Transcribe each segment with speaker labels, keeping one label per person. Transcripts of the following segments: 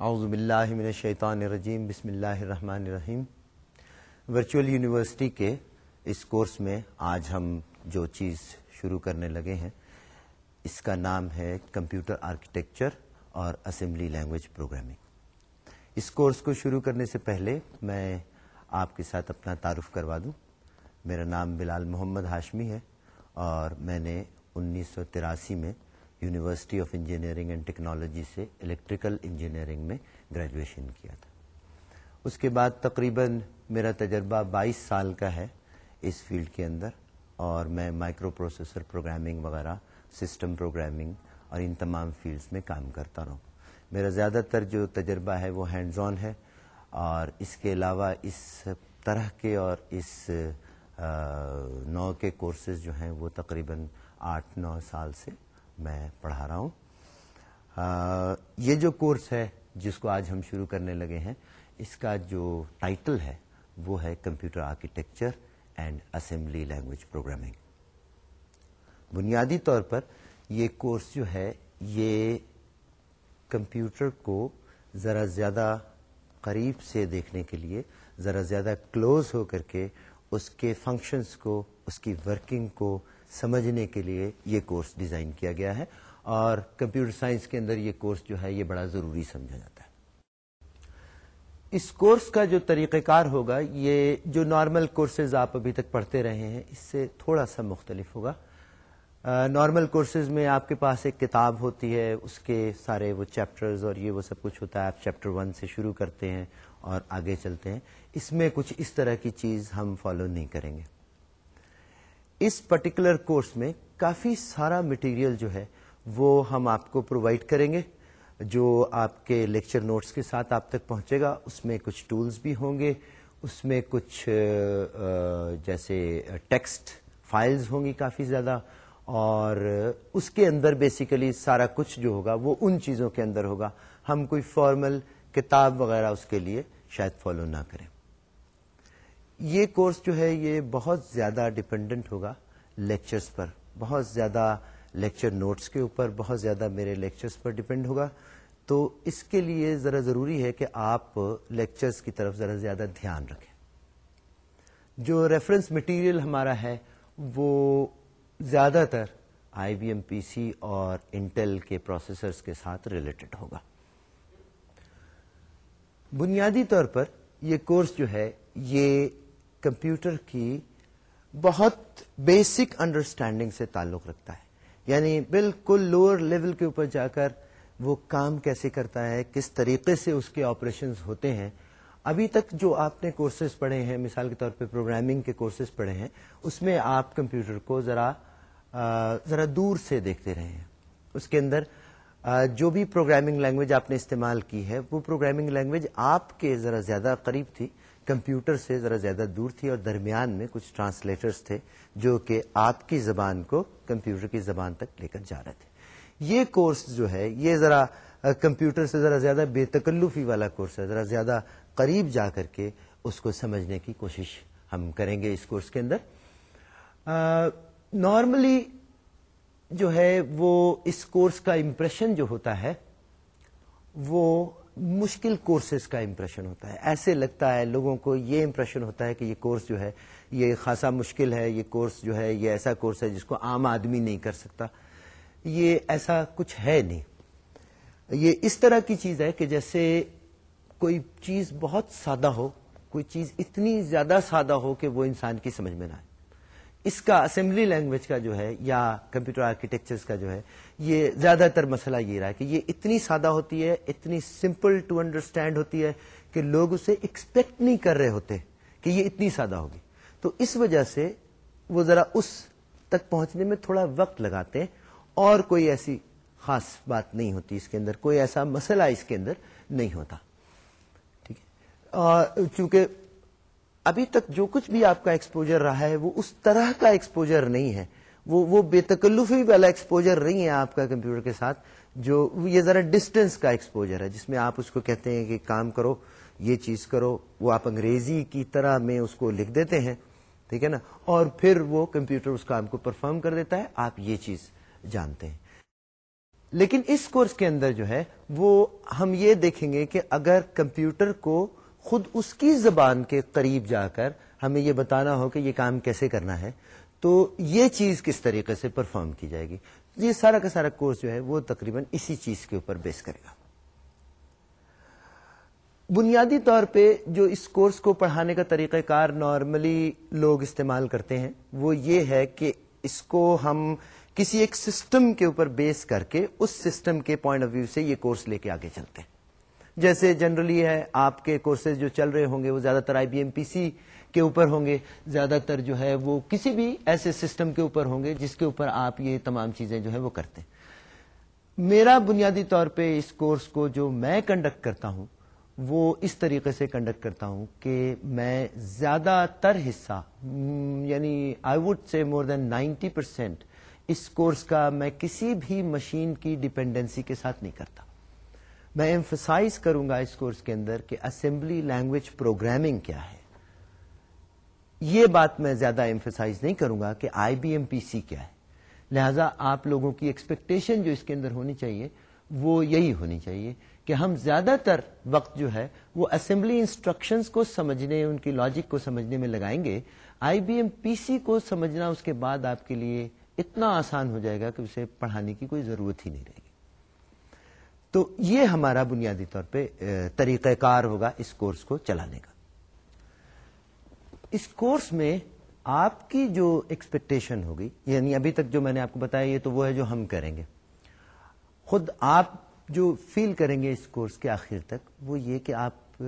Speaker 1: اعوذ باللہ من الشیطان الرجیم، بسم اللہ الرحمن الرحیم۔ ورچوئل یونیورسٹی کے اس کورس میں آج ہم جو چیز شروع کرنے لگے ہیں، اس کا نام ہے کمپیوٹر آرکیٹیکچر اور اسمبلی لینگویج پروگرامنگ۔ اس کورس کو شروع کرنے سے پہلے میں آپ کے ساتھ اپنا تعارف کروا دوں۔ میرا نام بلال محمد ہاشمی ہے اور میں نے انیس سو تراسی میں university of engineering and technology سے الیکٹریکل انجینئرنگ میں گریجویشن کیا تھا۔ اس کے بعد تقریباً میرا تجربہ بائیس سال کا ہے اس فیلڈ کے اندر اور میں مائکرو پروسیسر پروگرامنگ وغیرہ، سسٹم پروگرامنگ اور ان تمام فیلڈز میں کام کرتا رہا ہوں۔ میرا زیادہ تر جو تجربہ ہے وہ ہینڈز آن ہے اور اس کے علاوہ اس طرح کے اور اس نو کے کورسز جو ہیں وہ تقریباً آٹھ نو سال سے میں پڑھا رہا ہوں۔ یہ جو کورس ہے جس کو آج ہم شروع کرنے لگے ہیں، اس کا جو ٹائٹل ہے، وہ ہے computer architecture and assembly language programming. بنیادی طور پر یہ کورس جو ہے، یہ کمپیوٹر کو ذرا زیادہ قریب سے دیکھنے کے لیے، ذرا زیادہ کلوز ہو کر کے اس کے فنکشنز کو، اس کی ورکنگ کو سمجھنے کے لیے یہ کورس ڈیزائن کیا گیا ہے اور کمپیوٹر سائنس کے اندر یہ کورس جو ہے یہ بڑا ضروری سمجھا جاتا ہے۔ اس کورس کا جو طریقہ کار ہوگا، یہ جو نارمل کورسز آپ ابھی تک پڑھتے رہے ہیں، اس سے تھوڑا سا مختلف ہوگا۔ نارمل کورسز میں آپ کے پاس ایک کتاب ہوتی ہے، اس کے سارے وہ چیپٹرز اور یہ وہ سب کچھ ہوتا ہے، آپ چیپٹر ون سے شروع کرتے ہیں اور آگے چلتے ہیں۔ اس میں کچھ اس طرح کی چیز ہم فالو نہیں کریں گے۔ اس پرٹیکولر کورس میں کافی سارا مٹیریل جو ہے وہ ہم آپ کو پرووائڈ کریں گے، جو آپ کے لیکچر نوٹس کے ساتھ آپ تک پہنچے گا۔ اس میں کچھ ٹولز بھی ہوں گے، اس میں کچھ جیسے ٹیکسٹ فائلز ہوں گی کافی زیادہ، اور اس کے اندر بیسیکلی سارا کچھ جو ہوگا وہ ان چیزوں کے اندر ہوگا۔ ہم کوئی فارمل کتاب وغیرہ اس کے لیے شاید فالو نہ کریں۔ یہ کورس جو ہے یہ بہت زیادہ ڈپینڈنٹ ہوگا لیکچرز پر، بہت زیادہ لیکچر نوٹس کے اوپر، بہت زیادہ میرے لیکچرز پر ڈپینڈ ہوگا۔ تو اس کے لیے ذرا ضروری ہے کہ آپ لیکچرز کی طرف ذرا زیادہ دھیان رکھیں۔ جو ریفرنس مٹیریل ہمارا ہے، وہ زیادہ تر آئی بی ایم پی سی اور انٹیل کے پروسیسرز کے ساتھ ریلیٹڈ ہوگا۔ بنیادی طور پر یہ کورس جو ہے، یہ کمپیوٹر کی بہت بیسک انڈرسٹینڈنگ سے تعلق رکھتا ہے۔ یعنی بالکل لوور لیول کے اوپر جا کر وہ کام کیسے کرتا ہے، کس طریقے سے اس کے آپریشن ہوتے ہیں۔ ابھی تک جو آپ نے کورسز پڑھے ہیں، مثال کے طور پہ پروگرامنگ کے کورسز پڑھے ہیں، اس میں آپ کمپیوٹر کو ذرا ذرا دور سے دیکھتے رہے ہیں۔ اس کے اندر جو بھی پروگرامنگ لینگویج آپ نے استعمال کی ہے، وہ پروگرامنگ لینگویج آپ کے ذرا زیادہ قریب تھی۔ کمپیوٹر سے ذرا زیادہ دور تھی اور درمیان میں کچھ ٹرانسلیٹرز تھے جو کہ آپ کی زبان کو کمپیوٹر کی زبان تک لے کر جا رہے تھے۔ یہ کورس جو ہے، یہ ذرا کمپیوٹر سے ذرا زیادہ بے تکلفی والا کورس ہے۔ ذرا زیادہ قریب جا کر کے اس کو سمجھنے کی کوشش ہم کریں گے اس کورس کے اندر۔ نارملی جو ہے، وہ اس کورس کا امپریشن جو ہوتا ہے، وہ مشکل کورسز کا امپریشن ہوتا ہے۔ ایسے لگتا ہے لوگوں کو یہ امپریشن ہوتا ہے کہ یہ کورس جو ہے، یہ خاصا مشکل ہے، یہ کورس جو ہے، یہ ایسا کورس ہے جس کو عام آدمی نہیں کر سکتا۔ یہ ایسا کچھ ہے نہیں۔ یہ اس طرح کی چیز ہے کہ جیسے کوئی چیز بہت سادہ ہو، کوئی چیز اتنی زیادہ سادہ ہو کہ وہ انسان کی سمجھ میں نہ آئے۔ اس کا اسمبلی لینگویج کا جو ہے یا کمپیوٹر آرکیٹیکچر کا جو ہے، یہ زیادہ تر مسئلہ یہ رہا ہے کہ یہ اتنی سادہ ہوتی ہے، اتنی سمپل ٹو انڈرسٹینڈ ہوتی ہے کہ لوگ اسے ایکسپیکٹ نہیں کر رہے ہوتے کہ یہ اتنی سادہ ہوگی۔ تو اس وجہ سے وہ ذرا اس تک پہنچنے میں تھوڑا وقت لگاتے ہیں اور کوئی ایسی خاص بات نہیں ہوتی اس کے اندر، کوئی ایسا مسئلہ اس کے اندر نہیں ہوتا۔ ٹھیک ہے۔ چونکہ ابھی تک جو کچھ بھی آپ کا ایکسپوجر رہا ہے، وہ اس طرح کا ایکسپوجر نہیں ہے۔ وہ وہ بے تکلفی والا ایکسپوجر نہیں ہے آپ کا کمپیوٹر کے ساتھ، جو یہ ذرا ڈسٹینس کا ایکسپوجر ہے، جس میں آپ اس کو کہتے ہیں کہ کام کرو، یہ چیز کرو، وہ آپ انگریزی کی طرح میں اس کو لکھ دیتے ہیں، ٹھیک ہے نا؟ اور پھر وہ کمپیوٹر اس کام کو پرفارم کر دیتا ہے، آپ یہ چیز جانتے ہیں۔ لیکن اس کورس کے اندر جو ہے، وہ ہم یہ دیکھیں گے کہ اگر کمپیوٹر کو خود اس کی زبان کے قریب جا کر ہمیں یہ بتانا ہو کہ یہ کام کیسے کرنا ہے، تو یہ چیز کس طریقے سے پرفارم کی جائے گی؟ یہ سارا کا سارا کورس جو ہے وہ تقریباً اسی چیز کے اوپر بیس کرے گا۔ بنیادی طور پہ جو اس کورس کو پڑھانے کا طریقہ کار نارملی لوگ استعمال کرتے ہیں، وہ یہ ہے کہ اس کو ہم کسی ایک سسٹم کے اوپر بیس کر کے اس سسٹم کے پوائنٹ آف ویو سے یہ کورس لے کے آگے چلتے ہیں۔ جیسے جنرلی ہے، آپ کے کورسز جو چل رہے ہوں گے، وہ زیادہ تر آئی بی ایم پی سی کے اوپر ہوں گے۔ زیادہ تر جو ہے، وہ کسی بھی ایسے سسٹم کے اوپر ہوں گے جس کے اوپر آپ یہ تمام چیزیں جو ہے وہ کرتے ہیں۔ میرا بنیادی طور پہ اس کورس کو جو میں کنڈکٹ کرتا ہوں، وہ اس طریقے سے کنڈکٹ کرتا ہوں کہ میں زیادہ تر حصہ یعنی I would say more than ninety percent us course کا میں کسی بھی مشین کی ڈپینڈنسی کے ساتھ نہیں کرتا۔ میں ایمفسائز کروں گا اس کورس کے اندر کہ اسمبلی لینگویج پروگرامنگ کیا ہے۔ یہ بات میں زیادہ ایمفسائز نہیں کروں گا کہ آئی بی ایم پی سی کیا ہے۔ لہذا آپ لوگوں کی ایکسپیکٹیشن جو اس کے اندر ہونی چاہیے، وہ یہی ہونی چاہیے کہ ہم زیادہ تر وقت جو ہے، وہ اسمبلی انسٹرکشنز کو سمجھنے، ان کی لاجک کو سمجھنے میں لگائیں گے۔ آئی بی ایم پی سی کو سمجھنا اس کے بعد آپ کے لیے اتنا آسان ہو جائے گا کہ اسے پڑھانے کی کوئی ضرورت ہی نہیں رہے گی۔ تو یہ ہمارا بنیادی طور پہ طریقہ کار ہوگا اس کورس کو چلانے کا۔ اس کورس میں آپ کی جو ایکسپیکٹیشن ہوگی یعنی ابھی تک جو میں نے آپ کو بتایا، یہ تو وہ ہے جو ہم کریں گے۔ خود آپ جو فیل کریں گے اس کورس کے آخر تک، وہ یہ کہ آپ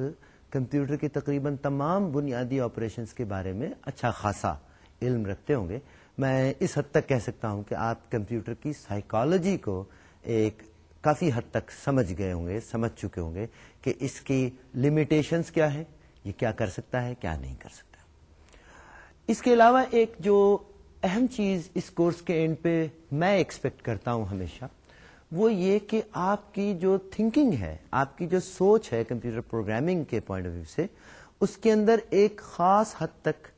Speaker 1: کمپیوٹر کے تقریباً تمام بنیادی آپریشنس کے بارے میں اچھا خاصا علم رکھتے ہوں گے۔ میں اس حد تک کہہ سکتا ہوں کہ آپ کمپیوٹر کی سائیکالوجی کو ایک کافی حد تک سمجھ گئے ہوں گے، سمجھ چکے ہوں گے کہ اس کی لمیٹیشنس کیا ہے یہ کیا کر سکتا ہے، کیا نہیں کر سکتا۔ اس کے علاوہ ایک جو اہم چیز اس کورس کے اینڈ پہ میں ایکسپیکٹ کرتا ہوں ہمیشہ، وہ یہ کہ آپ کی جو تھنکنگ ہے، آپ کی جو سوچ ہے کمپیوٹر پروگرامنگ کے پوائنٹ آف ویو سے، اس کے اندر ایک خاص حد تک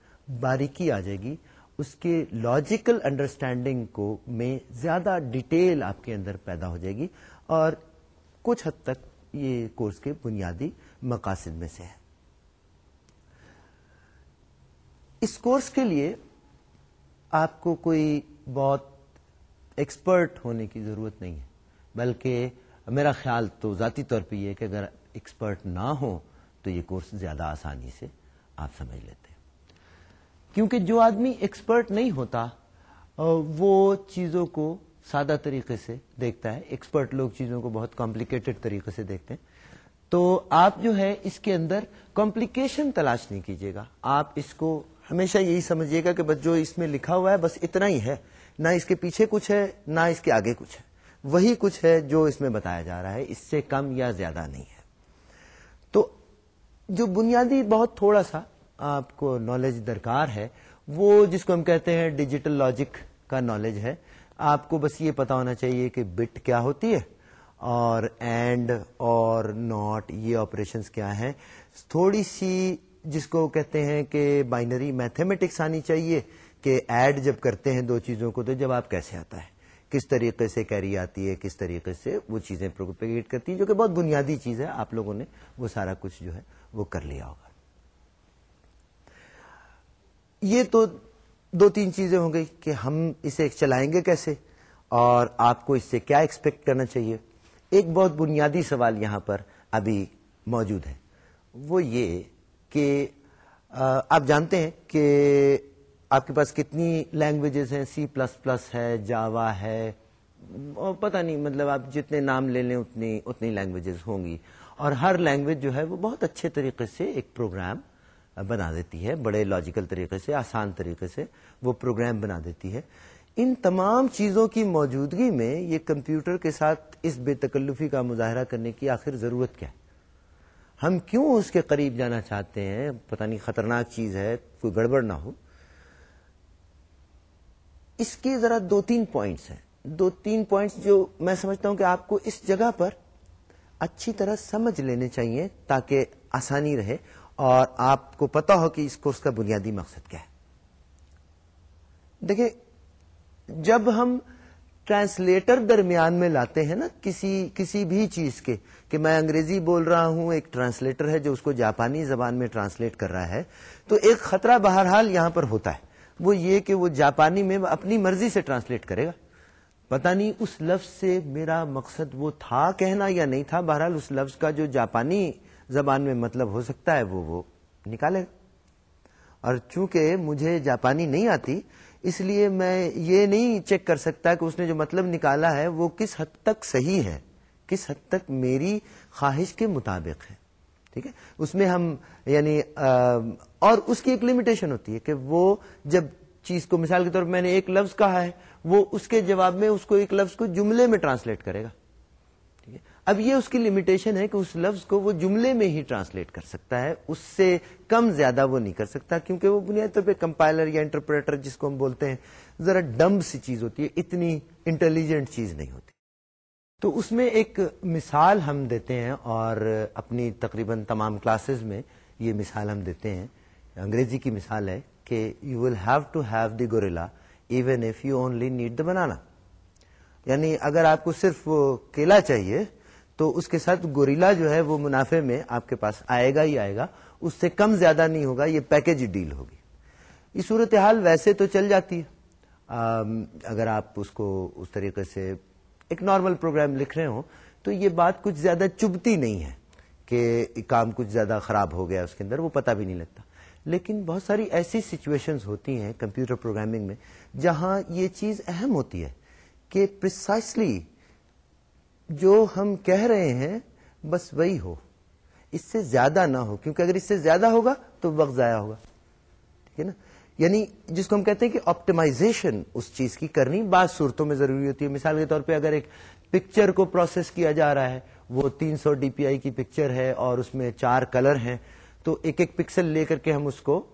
Speaker 1: باریکی آ جائے گی۔ اس کے لاجیکل انڈرسٹینڈنگ کو میں زیادہ ڈیٹیل آپ کے اندر پیدا ہو جائے گی۔ اور کچھ حد تک یہ کورس کے بنیادی مقاصد میں سے ہے۔ اس کورس کے لیے آپ کو کوئی بہت ایکسپرٹ ہونے کی ضرورت نہیں ہے، بلکہ میرا خیال تو ذاتی طور پہ یہ کہ اگر ایکسپرٹ نہ ہو تو یہ کورس زیادہ آسانی سے آپ سمجھ لیتے ہیں۔ کیونکہ جو آدمی ایکسپرٹ نہیں ہوتا، وہ چیزوں کو سادہ طریقے سے دیکھتا ہے۔ ایکسپرٹ لوگ چیزوں کو بہت کمپلیکیٹڈ طریقے سے دیکھتے ہیں۔ تو آپ جو ہے اس کے اندر کمپلیکیشن تلاش نہیں کیجیے گا۔ آپ اس کو ہمیشہ یہی سمجھیے گا کہ بس جو اس میں لکھا ہوا ہے بس اتنا ہی ہے۔ نہ اس کے پیچھے کچھ ہے، نہ اس کے آگے کچھ ہے۔ وہی کچھ ہے جو اس میں بتایا جا رہا ہے۔ اس سے کم یا زیادہ نہیں ہے۔ تو جو بنیادی بہت تھوڑا سا آپ کو نالج درکار ہے، وہ جس کو ہم کہتے ہیں ڈیجیٹل لاجک کا نالج ہے آپ کو بس یہ پتا ہونا چاہیے کہ بٹ کیا ہوتی ہے اور اینڈ اور ناٹ یہ آپریشنس کیا ہیں۔ تھوڑی سی جس کو کہتے ہیں کہ بائنری میتھمیٹکس آنی چاہیے کہ ایڈ جب کرتے ہیں دو چیزوں کو تو جواب کیسے آتا ہے؟ کس طریقے سے کیری آتی ہے؟ کس طریقے سے وہ چیزیں پروپیگیٹ کرتی ہیں؟ جو کہ بہت بنیادی چیز ہے، آپ لوگوں نے وہ سارا کچھ جو ہے وہ کر لیا ہوگا۔ یہ تو دو تین چیزیں ہوں گئی کہ ہم اسے چلائیں گے کیسے اور آپ کو اس سے کیا ایکسپیکٹ کرنا چاہیے؟ ایک بہت بنیادی سوال یہاں پر ابھی موجود ہے۔ وہ یہ کہ آپ جانتے ہیں کہ آپ کے پاس کتنی لینگویجز ہیں؟ سی پلس پلس ہے جاوا ہے، اور پتہ نہیں مطلب آپ جتنے نام لے لیں اتنی اتنی لینگویجز ہوں گی۔ اور ہر لینگویج جو ہے وہ بہت اچھے طریقے سے ایک پروگرام بنا دیتی ہے، بڑے لاجیکل طریقے سے، آسان طریقے سے وہ پروگرام بنا دیتی ہے۔ ان تمام چیزوں کی موجودگی میں یہ کمپیوٹر کے ساتھ اس بے تکلفی کا مظاہرہ کرنے کی آخر ضرورت کیا ہے؟ ہم کیوں اس کے قریب جانا چاہتے ہیں؟ پتہ نہیں، خطرناک چیز ہے، کوئی گڑبڑ نہ ہو۔ اس کے ذرا دو تین پوائنٹس ہیں۔ دو تین پوائنٹس جو میں سمجھتا ہوں کہ آپ کو اس جگہ پر اچھی طرح سمجھ لینے چاہیے تاکہ آسانی رہے۔ اور آپ کو پتا ہو کہ اس کورس کا بنیادی مقصد کیا ہے۔ دیکھیں، جب ہم ٹرانسلیٹر درمیان میں لاتے ہیں نا، کسی کسی بھی چیز کے، کہ میں انگریزی بول رہا ہوں، ایک ٹرانسلیٹر ہے جو اس کو جاپانی زبان میں ٹرانسلیٹ کر رہا ہے، تو ایک خطرہ بہرحال یہاں پر ہوتا ہے۔ وہ یہ کہ وہ جاپانی میں اپنی مرضی سے ٹرانسلیٹ کرے گا۔ پتا نہیں اس لفظ سے میرا مقصد وہ تھا کہنا یا نہیں تھا، بہرحال اس لفظ کا جو جاپانی زبان میں مطلب ہو سکتا ہے وہ وہ نکالے گا۔ اور چونکہ مجھے جاپانی نہیں آتی، اس لیے میں یہ نہیں چیک کر سکتا کہ اس نے جو مطلب نکالا ہے وہ کس حد تک صحیح ہے، کس حد تک میری خواہش کے مطابق ہے۔ ٹھیک ہے؟ اس میں ہم یعنی اور اس کی ایک لمیٹیشن ہوتی ہے کہ وہ جب چیز کو مثال کے طور پر میں نے ایک لفظ کہا ہے، وہ اس کے جواب میں اس کو ایک لفظ کو جملے میں ٹرانسلیٹ کرے گا۔ اب یہ اس کی لمیٹیشن ہے کہ اس لفظ کو وہ جملے میں ہی ٹرانسلیٹ کر سکتا ہے، اس سے کم زیادہ وہ نہیں کر سکتا، کیونکہ وہ بنیادی طور پہ کمپائلر یا انٹرپریٹر جس کو ہم بولتے ہیں، ذرا ڈمب سی چیز ہوتی ہے، اتنی انٹیلیجنٹ چیز نہیں ہوتی۔ تو اس میں ایک مثال ہم دیتے ہیں اور اپنی تقریباً تمام کلاسز میں یہ مثال ہم دیتے ہیں۔ انگریزی کی مثال ہے کہ you will have to have the gorilla even if you only need the banana یعنی اگر آپ کو صرف کیلا چاہیے تو اس کے ساتھ گوریلا جو ہے وہ منافع میں آپ کے پاس آئے گا ہی آئے گا۔ اس سے کم زیادہ نہیں ہوگا، یہ پیکج ڈیل ہوگی۔ یہ صورتحال ویسے تو چل جاتی ہے۔ اگر آپ اس کو اس طریقے سے ایک نارمل پروگرام لکھ رہے ہوں، تو یہ بات کچھ زیادہ چبتی نہیں ہے کہ کام کچھ زیادہ خراب ہو گیا اس کے اندر، وہ پتہ بھی نہیں لگتا۔ لیکن بہت ساری ایسی سچویشنز ہوتی ہیں کمپیوٹر پروگرامنگ میں جہاں یہ چیز اہم ہوتی ہے کہ پرسائسلی جو ہم کہہ رہے ہیں، بس وہی ہو۔ اس سے زیادہ نہ ہو، کیونکہ اگر اس سے زیادہ ہوگا تو وقت ضائع ہوگا۔ ٹھیک ہے نا؟ یعنی جس کو ہم کہتے ہیں کہ آپٹیمائزیشن اس چیز کی کرنی، بعض صورتوں میں ضروری ہوتی ہے۔ مثال کے طور پہ اگر ایک پکچر کو پروسیس کیا جا رہا ہے، وہ تین سو ڈی پی آئی کی پکچر ہے اور اس میں چار کلر ہیں، تو ایک ایک پکسل لے کر کے ہم اس کو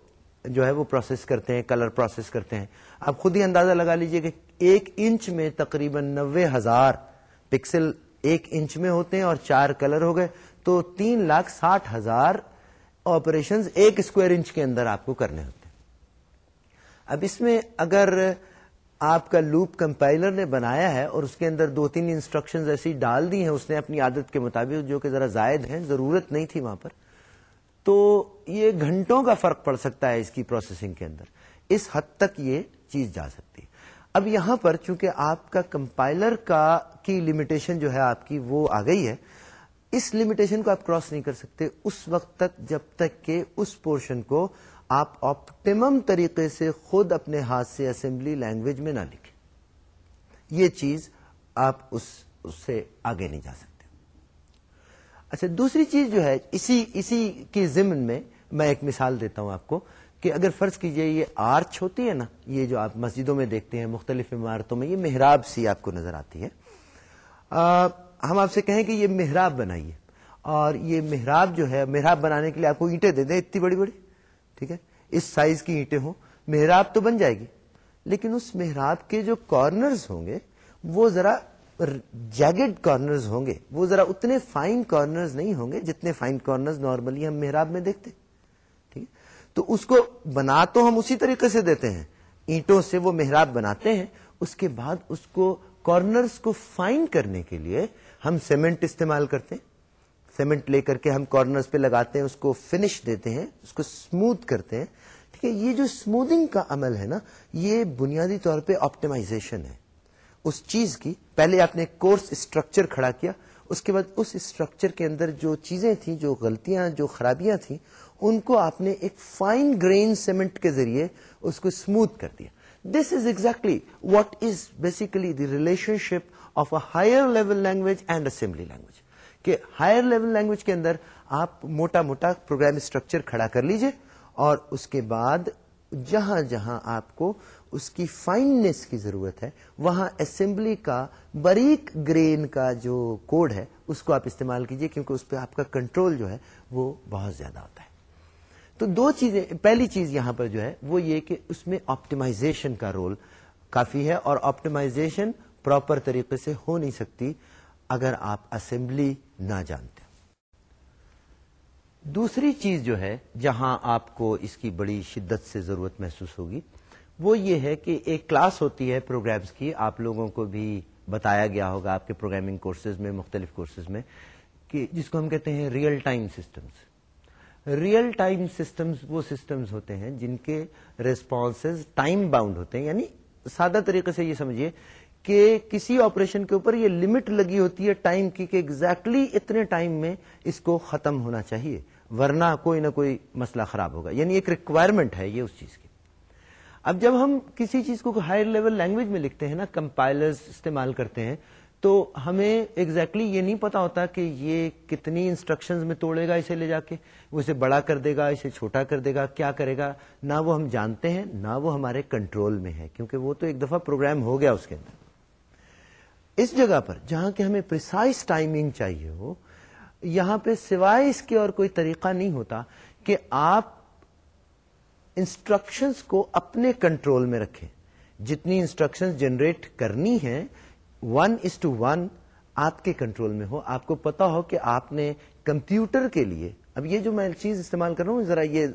Speaker 1: جو ہے وہ پروسیس کرتے ہیں کلر پروسیس کرتے ہیں۔ آپ خود ہی اندازہ لگا لیجیے کہ ایک انچ میں تقریباً نوے ہزار پکسل ایک انچ میں ہوتے ہیں اور چار کلر ہو گئے، تو تین لاکھ ساٹھ ہزار آپریشن ایک اسکوائر انچ کے اندر آپ کو کرنے ہوتے ہیں۔ اب اس میں اگر آپ کا لوپ کمپائلر نے بنایا ہے اور اس کے اندر دو تین انسٹرکشن ایسی ڈال دی ہیں، اس نے اپنی عادت کے مطابق جو کہ ذرا زائد ہیں، ضرورت نہیں تھی وہاں پر، تو یہ گھنٹوں کا فرق پڑ سکتا ہے اس کی پروسیسنگ کے اندر۔ اس حد تک یہ چیز جا سکتی اب یہاں پر چونکہ آپ کا کمپائلر کا کی لمیٹیشن جو ہے آپ کی وہ آ گئی ہے، اس لمیٹیشن کو آپ کراس نہیں کر سکتے۔ اس وقت تک جب تک کہ اس پورشن کو آپ آپٹیمم طریقے سے خود اپنے ہاتھ سے اسمبلی لینگویج میں نہ لکھیں۔ یہ چیز آپ اس اس سے آگے نہیں جا سکتے۔ اچھا دوسری چیز جو ہے، اسی اسی کی ضمن میں میں ایک مثال دیتا ہوں آپ کو۔ کہ اگر فرض کیجیے یہ آرچ ہوتی ہے نا یہ جو آپ مسجدوں میں دیکھتے ہیں مختلف عمارتوں میں یہ محراب سی آپ کو نظر آتی ہے۔ آ, ہم آپ سے کہیں کہ یہ محراب بنائیے۔ اور یہ محراب جو ہے محراب بنانے کے لیے آپ کو اینٹیں دے دیں اتنی بڑی بڑی ٹھیک ہے؟ اس سائز کی اینٹیں ہوں محراب تو بن جائے گی۔ لیکن اس محراب کے جو کارنرز ہوں گے وہ ذرا جیگڈ کارنرز ہوں گے۔ وہ ذرا اتنے فائن کارنرز نہیں ہوں گے جتنے فائن کارنرز نارملی ہم محراب میں دیکھتے۔ ٹھیک ہے تو اس کو بنا تو ہم اسی طریقے سے دیتے ہیں۔ اینٹوں سے وہ محراب بناتے ہیں۔ اس کے بعد اس کو کارنرز کو فائن کرنے کے لیے ہم سیمنٹ استعمال کرتے ہیں۔ سیمنٹ لے کر کے ہم کارنرز پہ لگاتے ہیں، اس کو فنش دیتے ہیں، اس کو اسموتھ کرتے ہیں۔ ٹھیک ہے، یہ جو اسموتھنگ کا عمل ہے نا، یہ بنیادی طور پہ آپٹیمائزیشن ہے۔ اس چیز کی، پہلے آپ نے کورس اسٹرکچر کھڑا کیا، اس کے بعد اس اسٹرکچر کے اندر جو چیزیں تھیں، جو غلطیاں، جو خرابیاں تھیں ان کو آپ نے ایک فائن گرین سیمنٹ کے ذریعے اس کو اسموتھ کر دیا۔ This is exactly what is basically the relationship of a higher level language and assembly language کہ ہائر لیول لینگویج کے اندر آپ موٹا موٹا پروگرام اسٹرکچر کھڑا کر لیجیے اور اس کے بعد جہاں جہاں آپ کو اس کی فائننس کی ضرورت ہے، وہاں اسمبلی کا بریک گرین کا جو کوڈ ہے، اس کو آپ استعمال کیجیے کیونکہ اس پہ آپ کا کنٹرول جو ہے وہ بہت زیادہ ہوتا ہے۔ تو دو چیزیں، پہلی چیز یہاں پر جو ہے، وہ یہ کہ اس میں آپٹیمائزیشن کا رول کافی ہے اور آپٹیمائزیشن پراپر طریقے سے ہو نہیں سکتی اگر آپ اسمبلی نہ جانتے دوسری چیز جو ہے، جہاں آپ کو اس کی بڑی شدت سے ضرورت محسوس ہوگی، وہ یہ ہے کہ ایک کلاس ہوتی ہے پروگرامس کی، آپ لوگوں کو بھی بتایا گیا ہوگا آپ کے پروگرامنگ کورسز میں، مختلف کورسز میں، کہ جس کو ہم کہتے ہیں real time systems real time systems وہ سسٹمز ہوتے ہیں جن کے ریسپانسز ٹائم باؤنڈ ہوتے ہیں. یعنی سادہ طریقے سے یہ سمجھیے کہ کسی آپریشن کے اوپر یہ لمٹ لگی ہوتی ہے ٹائم کی کہ ایگزیکٹلی اتنے ٹائم میں اس کو ختم ہونا چاہیے، ورنہ کوئی نہ کوئی مسئلہ خراب ہوگا. یعنی ایک ریکوائرمنٹ ہے یہ اس چیز کی. اب جب ہم کسی چیز کو ہائر لیول لینگویج میں لکھتے ہیں نا کمپائلر استعمال کرتے ہیں تو ہمیں ایگزیکٹلی exactly یہ نہیں پتا ہوتا کہ یہ کتنی انسٹرکشنز میں توڑے گا اسے لے جا کے، وہ اسے بڑا کر دے گا، اسے چھوٹا کر دے گا، کیا کرے گا؟ نہ وہ ہم جانتے ہیں، نہ وہ ہمارے کنٹرول میں ہے، کیونکہ وہ تو ایک دفعہ پروگرام ہو گیا اس کے اندر۔ اس جگہ پر جہاں کہ ہمیں پرسائز ٹائمنگ چاہیے ہو، یہاں پہ سوائے اس کے اور کوئی طریقہ نہیں ہوتا کہ آپ انسٹرکشنز کو اپنے کنٹرول میں رکھیں۔ جتنی انسٹرکشن جنریٹ کرنی ہے ون از ٹو ون آپ کے کنٹرول میں ہو. آپ کو پتا ہو کہ آپ نے کمپیوٹر کے لیے، اب یہ جو میں چیز استعمال کر رہا ہوں، ذرا یہ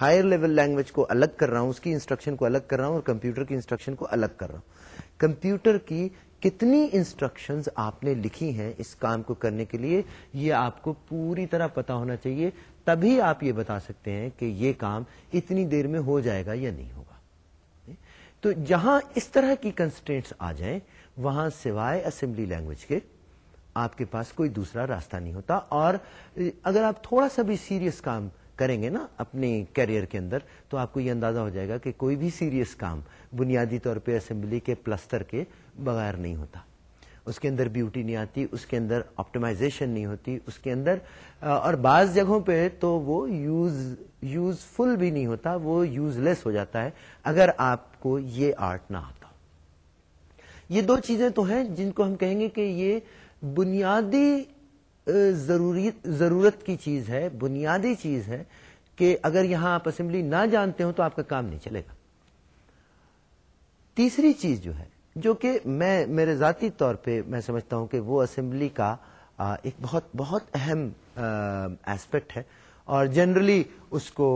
Speaker 1: ہائر لیول لینگویج کو الگ کر رہا ہوں، اس کی انسٹرکشن کو الگ کر رہا ہوں اور کمپیوٹر کی انسٹرکشن کو الگ کر رہا ہوں۔ کمپیوٹر کی کتنی انسٹرکشنز آپ نے لکھی ہیں اس کام کو کرنے کے لیے، یہ آپ کو پوری طرح پتا ہونا چاہیے۔ تبھی آپ یہ بتا سکتے ہیں کہ یہ کام اتنی دیر میں ہو جائے گا یا نہیں ہوگا۔ تو جہاں اس طرح کی کنسٹینٹس آ جائیں وہاں سوائے اسمبلی لینگویج کے آپ کے پاس کوئی دوسرا راستہ نہیں ہوتا اور اگر آپ تھوڑا سا بھی سیریس کام کریں گے نا اپنے کیریئر کے اندر تو آپ کو یہ اندازہ ہو جائے گا کہ کوئی بھی سیریس کام بنیادی طور پہ اسمبلی کے پلستر کے بغیر نہیں ہوتا۔ اس کے اندر بیوٹی نہیں آتی، اس کے اندر آپٹمائزیشن نہیں ہوتی، اس کے اندر، اور بعض جگہوں پہ تو وہ یوز یوز فل بھی نہیں ہوتا، وہ یوز لیس ہو جاتا ہے۔ اگر آپ کو یہ آرٹ نہ آتا یہ دو چیزیں تو ہیں جن کو ہم کہیں گے کہ یہ بنیادی ضرورت کی چیز ہے، بنیادی چیز ہے کہ اگر یہاں آپ اسمبلی نہ جانتے ہو تو آپ کا کام نہیں چلے گا۔ تیسری چیز جو ہے، جو کہ میں، میرے ذاتی طور پہ میں سمجھتا ہوں کہ وہ اسمبلی کا ایک بہت بہت اہم ایسپیکٹ ہے اور جنرلی اس کو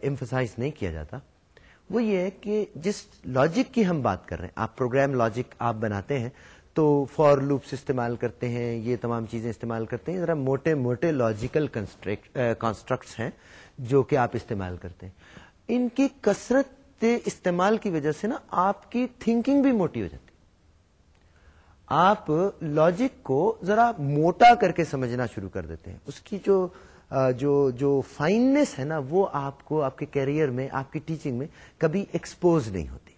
Speaker 1: ایمفسائز نہیں کیا جاتا۔ وہ یہ ہے کہ جس لاجک کی ہم بات کر رہے ہیں، آپ پروگرام لاجک آپ بناتے ہیں تو فور لوپس استعمال کرتے ہیں، یہ تمام چیزیں استعمال کرتے ہیں، ذرا موٹے موٹے لاجیکل کانسٹرکٹس ہیں جو کہ آپ استعمال کرتے ہیں۔ ان کی کثرت استعمال کی وجہ سے نا آپ کی تھنکنگ بھی موٹی ہو جاتی۔ آپ لاجک کو ذرا موٹا کر کے سمجھنا شروع کر دیتے ہیں۔ اس کی جو جو جو فائننس ہے نا، وہ آپ کو آپ کے کیریئر میں، آپ کی ٹیچنگ میں کبھی ایکسپوز نہیں ہوتی۔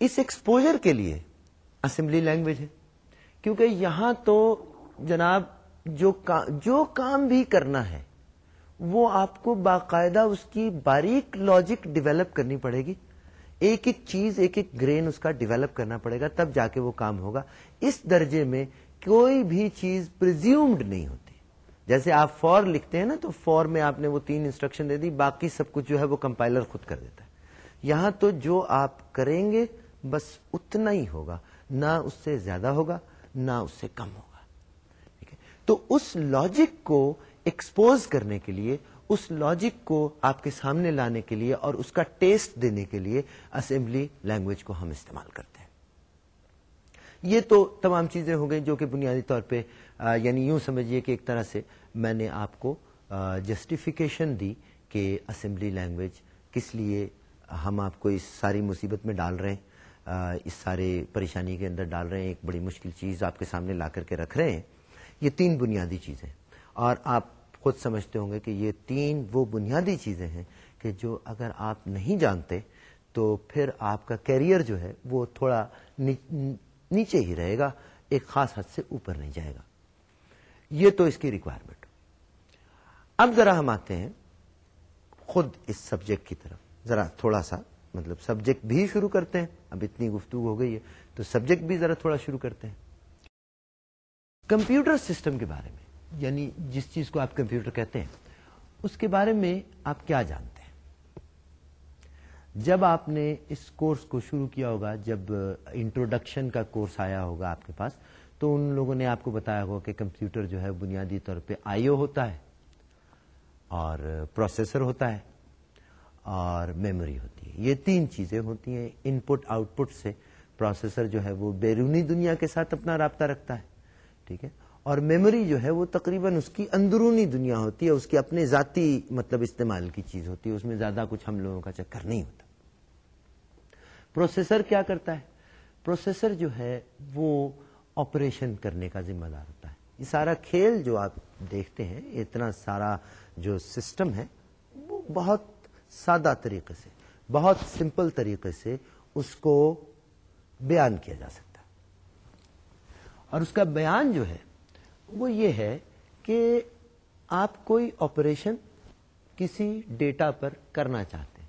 Speaker 1: اس ایکسپوجر کے لیے اسمبلی لینگویج ہے۔ کیونکہ یہاں تو جناب جو جو کام بھی کرنا ہے، وہ آپ کو باقاعدہ اس کی باریک لاجک ڈیولپ کرنی پڑے گی۔ ایک ایک چیز، ایک ایک گرین اس کا ڈیولپ کرنا پڑے گا، تب جا کے وہ کام ہوگا۔ اس درجے میں کوئی بھی چیز پرزیومڈ نہیں ہوتی۔ جیسے آپ فور لکھتے ہیں نا، تو فور میں آپ نے وہ تین انسٹرکشن دے دی، باقی سب کچھ جو ہے وہ کمپائلر خود کر دیتا ہے۔ یہاں تو جو آپ کریں گے، بس اتنا ہی ہوگا۔ نہ اس سے زیادہ ہوگا، نہ اس سے کم ہوگا۔ ٹھیک ہے؟ تو اس لاجک کو ایکسپوز کرنے کے لیے، اس لاجک کو آپ کے سامنے لانے کے لیے اور اس کا ٹیسٹ دینے کے لیے اسمبلی لینگویج کو ہم استعمال کرتے ہیں۔ یہ تو تمام چیزیں ہو گئی جو کہ بنیادی طور پہ یعنی یوں سمجھیے کہ ایک طرح سے میں نے آپ کو جسٹیفیکیشن دی کہ اسمبلی لینگویج کس لیے ہم آپ کو اس ساری مصیبت میں ڈال رہے ہیں اس سارے پریشانی کے اندر ڈال رہے ہیں، ایک بڑی مشکل چیز آپ کے سامنے لا کر کے رکھ رہے ہیں۔ یہ تین بنیادی چیزیں اور آپ خود سمجھتے ہوں گے کہ یہ تین وہ بنیادی چیزیں ہیں کہ جو اگر آپ نہیں جانتے تو پھر آپ کا کیریئر جو ہے وہ تھوڑا نیچے ہی رہے گا، ایک خاص حد سے اوپر نہیں جائے گا۔ یہ تو اس کی ریکوائرمنٹ اب ذرا ہم آتے ہیں خود اس سبجیکٹ کی طرف. ذرا تھوڑا سا مطلب سبجیکٹ بھی شروع کرتے ہیں، اب اتنی گفتگو ہو گئی ہے، تو سبجیکٹ بھی ذرا تھوڑا شروع کرتے ہیں. کمپیوٹر سسٹم کے بارے میں یعنی جس چیز کو آپ کمپیوٹر کہتے ہیں، اس کے بارے میں آپ کیا جانتے ہیں؟ جب آپ نے اس کورس کو شروع کیا ہوگا، جب انٹروڈکشن کا کورس آیا ہوگا آپ کے پاس تو ان لوگوں نے آپ کو بتایا ہوگا کہ کمپیوٹر جو ہے بنیادی طور پہ آئی او ہوتا ہے اور پروسیسر ہوتا ہے اور میموری ہوتی ہے۔ یہ تین چیزیں ہوتی ہیں۔ ان پٹ آؤٹ پٹ سے پروسیسر جو ہے وہ بیرونی دنیا کے ساتھ اپنا رابطہ رکھتا ہے۔ ٹھیک ہے؟ اور میموری جو ہے وہ تقریباً اس کی اندرونی دنیا ہوتی ہے، اس کی اپنے ذاتی مطلب استعمال کی چیز ہوتی ہے۔ اس میں زیادہ کچھ ہم لوگوں کا چکر نہیں ہوتا۔ پروسیسر کیا کرتا ہے؟ پروسیسر جو ہے وہ آپریشن کرنے کا ذمہ دار ہوتا ہے۔ یہ سارا کھیل جو آپ دیکھتے ہیں اتنا سارا جو سسٹم ہے، وہ بہت سادہ طریقے سے، بہت سمپل طریقے سے اس کو بیان کیا جا سکتا ہے۔ اور اس کا بیان جو ہے، وہ یہ ہے کہ آپ کوئی آپریشن کسی ڈیٹا پر کرنا چاہتے ہیں۔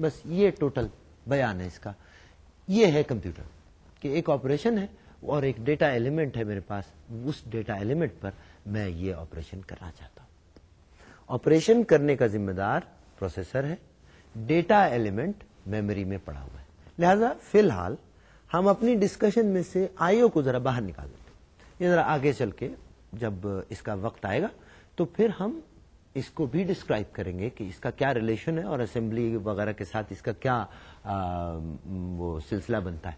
Speaker 1: بس یہ ٹوٹل بیان ہے اس کا۔ یہ ہے کمپیوٹر کہ ایک آپریشن ہے اور ایک ڈیٹا ایلیمنٹ ہے میرے پاس، اس ڈیٹا ایلیمنٹ پر میں یہ آپریشن کرنا چاہتا ہوں۔ آپریشن کرنے کا ذمہ دار پروسیسر ہے، ڈیٹا ایلیمنٹ میموری میں پڑا ہوا ہے۔ لہذا فی الحال ہم اپنی ڈسکشن میں سے آئیو کو ذرا باہر نکال دیتے یہ ذرا آگے چل کے جب اس کا وقت آئے گا، تو پھر ہم اس کو بھی ڈسکرائب کریں گے کہ اس کا کیا ریلیشن ہے اور اسمبلی وغیرہ کے ساتھ اس کا کیا وہ سلسلہ بنتا ہے۔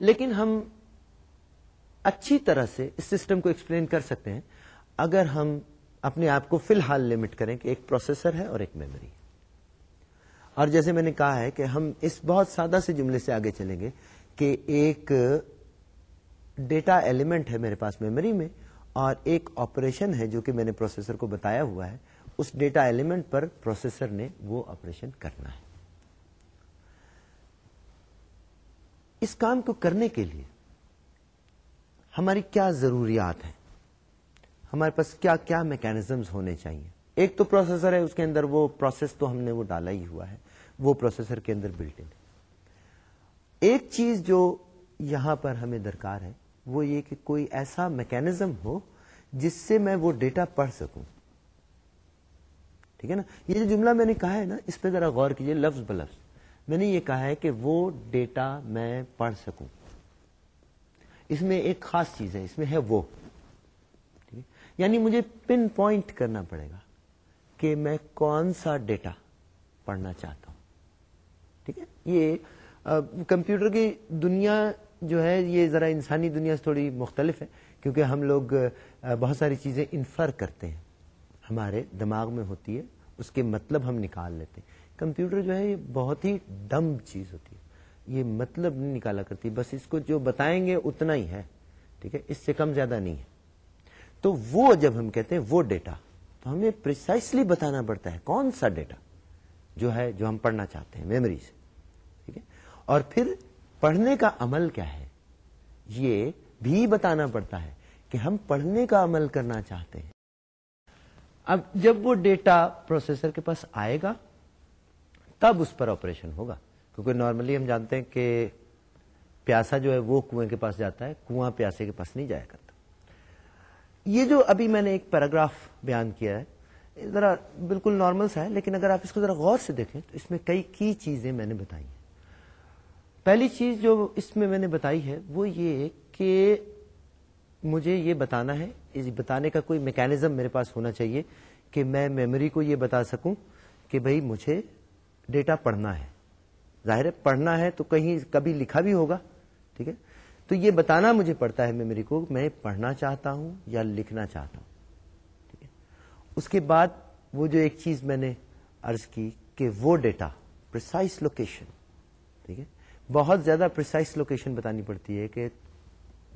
Speaker 1: لیکن ہم اچھی طرح سے اس سسٹم کو ایکسپلین کر سکتے ہیں۔ اگر ہم اپنے آپ کو فی الحال لمٹ کریں کہ ایک پروسیسر ہے اور ایک میموری اور جیسے میں نے کہا ہے کہ ہم اس بہت سادہ سے جملے سے آگے چلیں گے کہ ایک ڈیٹا ایلیمنٹ ہے میرے پاس میموری میں اور ایک آپریشن ہے جو کہ میں نے پروسیسر کو بتایا ہوا ہے۔ اس ڈیٹا ایلیمنٹ پر پروسیسر نے وہ آپریشن کرنا ہے۔ اس کام کو کرنے کے لیے ہماری کیا ضروریات ہیں؟ ہمارے پاس کیا کیا میکینزمز ہونے چاہیے؟ ایک تو پروسیسر ہے، اس کے اندر وہ پروسیس تو ہم نے وہ ڈالا ہی ہوا ہے۔ وہ پروسیسر کے اندر بلٹ ان ایک چیز جو یہاں پر ہمیں درکار ہے، وہ یہ کہ کوئی ایسا میکینزم ہو جس سے میں وہ ڈیٹا پڑھ سکوں۔ ٹھیک ہے نا؟ یہ جو جملہ میں نے کہا ہے نا، اس پہ ذرا غور کیجیے لفظ بلفظ۔ میں نے یہ کہا ہے کہ وہ ڈیٹا میں پڑھ سکوں۔ اس میں ایک خاص چیز ہے، اس میں ہے وہ۔ یعنی مجھے پن پوائنٹ کرنا پڑے گا کہ میں کون سا ڈیٹا پڑھنا چاہتا ہوں۔ ٹھیک ہے؟ یہ کمپیوٹر کی دنیا جو ہے، یہ ذرا انسانی دنیا سے تھوڑی مختلف ہے، کیونکہ ہم لوگ بہت ساری چیزیں انفر کرتے ہیں۔ ہمارے دماغ میں ہوتی ہے، اس کے مطلب ہم نکال لیتے ہیں۔ کمپیوٹر جو ہے، یہ بہت ہی ڈم چیز ہوتی ہے۔ یہ مطلب نہیں نکالا کرتی، بس اس کو جو بتائیں گے اتنا ہی ہے، ٹھیک ہے؟ اس سے کم زیادہ نہیں ہے۔ تو وہ جب ہم کہتے ہیں وہ ڈیٹا، تو ہمیں پرسائسلی بتانا پڑتا ہے کون سا ڈیٹا جو ہے، جو ہم پڑھنا چاہتے ہیں میموری سے، ٹھیک ہے؟ اور پھر پڑھنے کا عمل کیا ہے؟ یہ بھی بتانا پڑتا ہے کہ ہم پڑھنے کا عمل کرنا چاہتے ہیں۔ اب جب وہ ڈیٹا پروسیسر کے پاس آئے گا، تب اس پر آپریشن ہوگا۔ کیونکہ نارملی ہم جانتے ہیں کہ پیاسا جو ہے وہ کنویں کے پاس جاتا ہے، کنواں پیاسے کے پاس نہیں جایا کرتا۔ یہ جو ابھی میں نے ایک پیراگراف بیان کیا ہے، ذرا بالکل نارمل سا ہے، لیکن اگر آپ اس کو ذرا غور سے دیکھیں تو اس میں کئی کی چیزیں میں نے بتائی ہیں۔ پہلی چیز جو اس میں میں نے بتائی ہے وہ یہ کہ مجھے یہ بتانا ہے، اس بتانے کا کوئی میکینزم میرے پاس ہونا چاہیے کہ میں میموری کو یہ بتا سکوں کہ بھائی مجھے ڈیٹا پڑھنا ہے۔ ظاہر ہے پڑھنا ہے تو کہیں کبھی لکھا بھی ہوگا، ٹھیک ہے؟ تو یہ بتانا مجھے پڑتا ہے میموری کو، میں پڑھنا چاہتا ہوں یا لکھنا چاہتا ہوں، ٹھیک ہے؟ اس کے بعد وہ جو ایک چیز میں نے ارض کی کہ وہ ڈیٹا پرسائز لوکیشن ٹھیک ہے؟ بہت زیادہ پرسائز لوکیشن بتانی پڑتی ہے کہ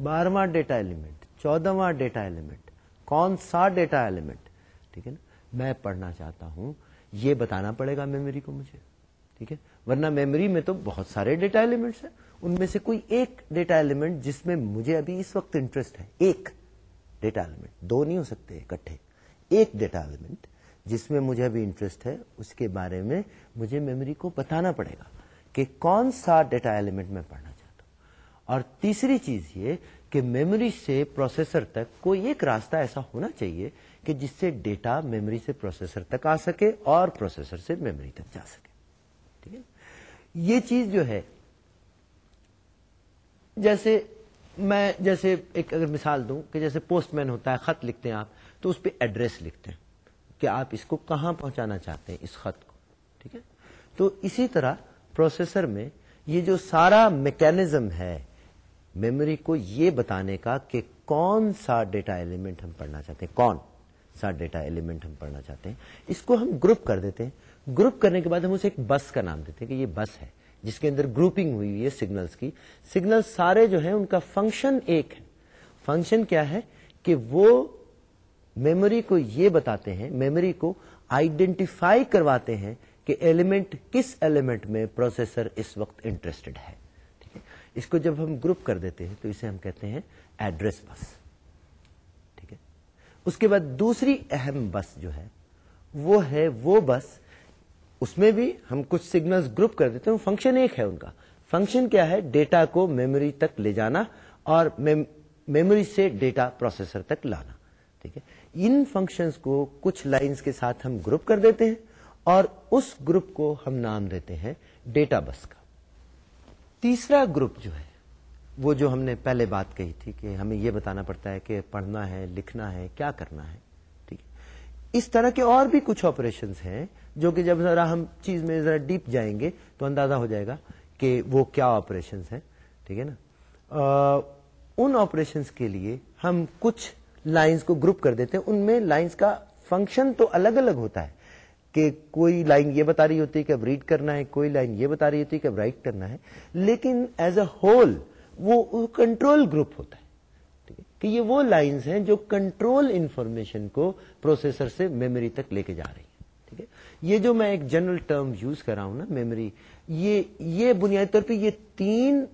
Speaker 1: بارہواں ڈیٹا ایلیمنٹ چودہواں ڈیٹا ایلیمنٹ کون سا ڈیٹا ایلیمنٹ ٹھیک ہے نا؟ میں پڑھنا چاہتا ہوں، یہ بتانا پڑے گا میموری کو مجھے، ٹھیک ہے؟ ورنہ میموری میں تو بہت سارے ڈیٹا ایلیمنٹس ہیں۔ ان میں سے کوئی ایک ڈیٹا ایلیمنٹ جس میں مجھے ابھی اس وقت انٹرسٹ ہے۔ ایک ڈیٹا ایلیمنٹ دو نہیں ہو سکتے اکٹھے۔ ایک ڈیٹا ایلیمنٹ جس میں مجھے ابھی انٹرسٹ ہے، اس کے بارے میں مجھے میموری کو بتانا پڑے گا کہ کون سا ڈیٹا ایلیمنٹ میں پڑھنا چاہتا ہوں۔ اور تیسری چیز یہ کہ میموری سے پروسیسر تک کوئی ایک راستہ ایسا ہونا چاہیے کہ جس سے ڈیٹا میموری سے پروسیسر تک آ سکے اور پروسیسر سے میموری تک جا سکے۔ ٹھیک ہے؟ یہ چیز جو ہے، جیسے میں، جیسے ایک اگر مثال دوں کہ جیسے پوسٹ مین ہوتا ہے، خط لکھتے ہیں آپ، تو اس پہ ایڈریس لکھتے ہیں کہ آپ اس کو کہاں پہنچانا چاہتے ہیں، اس خط کو، ٹھیک ہے؟ تو اسی طرح پروسیسر میں یہ جو سارا میکینزم ہے میموری کو یہ بتانے کا کہ کون سا ڈیٹا ایلیمنٹ ہم پڑھنا چاہتے ہیں، کون سا ڈیٹا ایلیمنٹ ہم پڑھنا چاہتے ہیں، اس کو ہم گروپ کر دیتے ہیں۔ گروپ کرنے کے بعد ہم اسے ایک بس کا نام دیتے ہیں کہ یہ بس ہے، جس کے اندر گروپنگ ہوئی ہے سگنلز کی۔ سگنل سارے جو ہیں ان کا فنکشن ایک ہے۔ فنکشن کیا ہے کہ وہ میموری کو یہ بتاتے ہیں، میموری کو آئیڈینٹیفائی کرواتے ہیں کہ ایلیمنٹ کس ایلیمنٹ میں پروسیسر اس وقت انٹرسٹڈ ہے۔ ٹھیک ہے؟ اس کو جب ہم گروپ کر دیتے ہیں تو اسے ہم کہتے ہیں ایڈریس بس۔ ٹھیک ہے؟ اس کے بعد دوسری اہم بس جو ہے، وہ ہے وہ بس اس میں بھی ہم کچھ سگنلز گروپ کر دیتے ہیں فنکشن ایک ہے ان کا۔ فنکشن کیا ہے؟ ڈیٹا کو میموری تک لے جانا اور میموری سے ڈیٹا پروسیسر تک لانا۔ ٹھیک ہے؟ ان فنکشنز کو کچھ لائنز کے ساتھ ہم گروپ کر دیتے ہیں اور اس گروپ کو ہم نام دیتے ہیں ڈیٹا بس کا۔ تیسرا گروپ جو ہے، وہ جو ہم نے پہلے بات کہی تھی کہ ہمیں یہ بتانا پڑتا ہے کہ پڑھنا ہے، لکھنا ہے، کیا کرنا ہے۔ ٹھیک ہے؟ اس طرح کے اور بھی کچھ آپریشنس ہیں جو کہ جب ذرا ہم چیز میں ذرا ڈیپ جائیں گے تو اندازہ ہو جائے گا کہ وہ کیا آپریشنس ہیں، ٹھیک ہے نا؟ ان آپریشنس کے لیے ہم کچھ لائنز کو گروپ کر دیتے ہیں۔ ان میں لائنز کا فنکشن تو الگ الگ ہوتا ہے کہ کوئی لائن یہ بتا رہی ہوتی ہے کہ اب ریڈ کرنا ہے، کوئی لائن یہ بتا رہی ہوتی ہے کہ اب رائٹ کرنا ہے۔ لیکن ایز اے ہول وہ کنٹرول گروپ ہوتا ہے کہ یہ وہ لائنز ہیں جو کنٹرول انفارمیشن کو پروسیسر سے میموری تک لے کے جا رہی ہیں۔ ہے یہ جو میں ایک جنرل ٹرم یوز کر رہا ہوں نا میموری یہ یہ بنیادی طور پہ یہ تین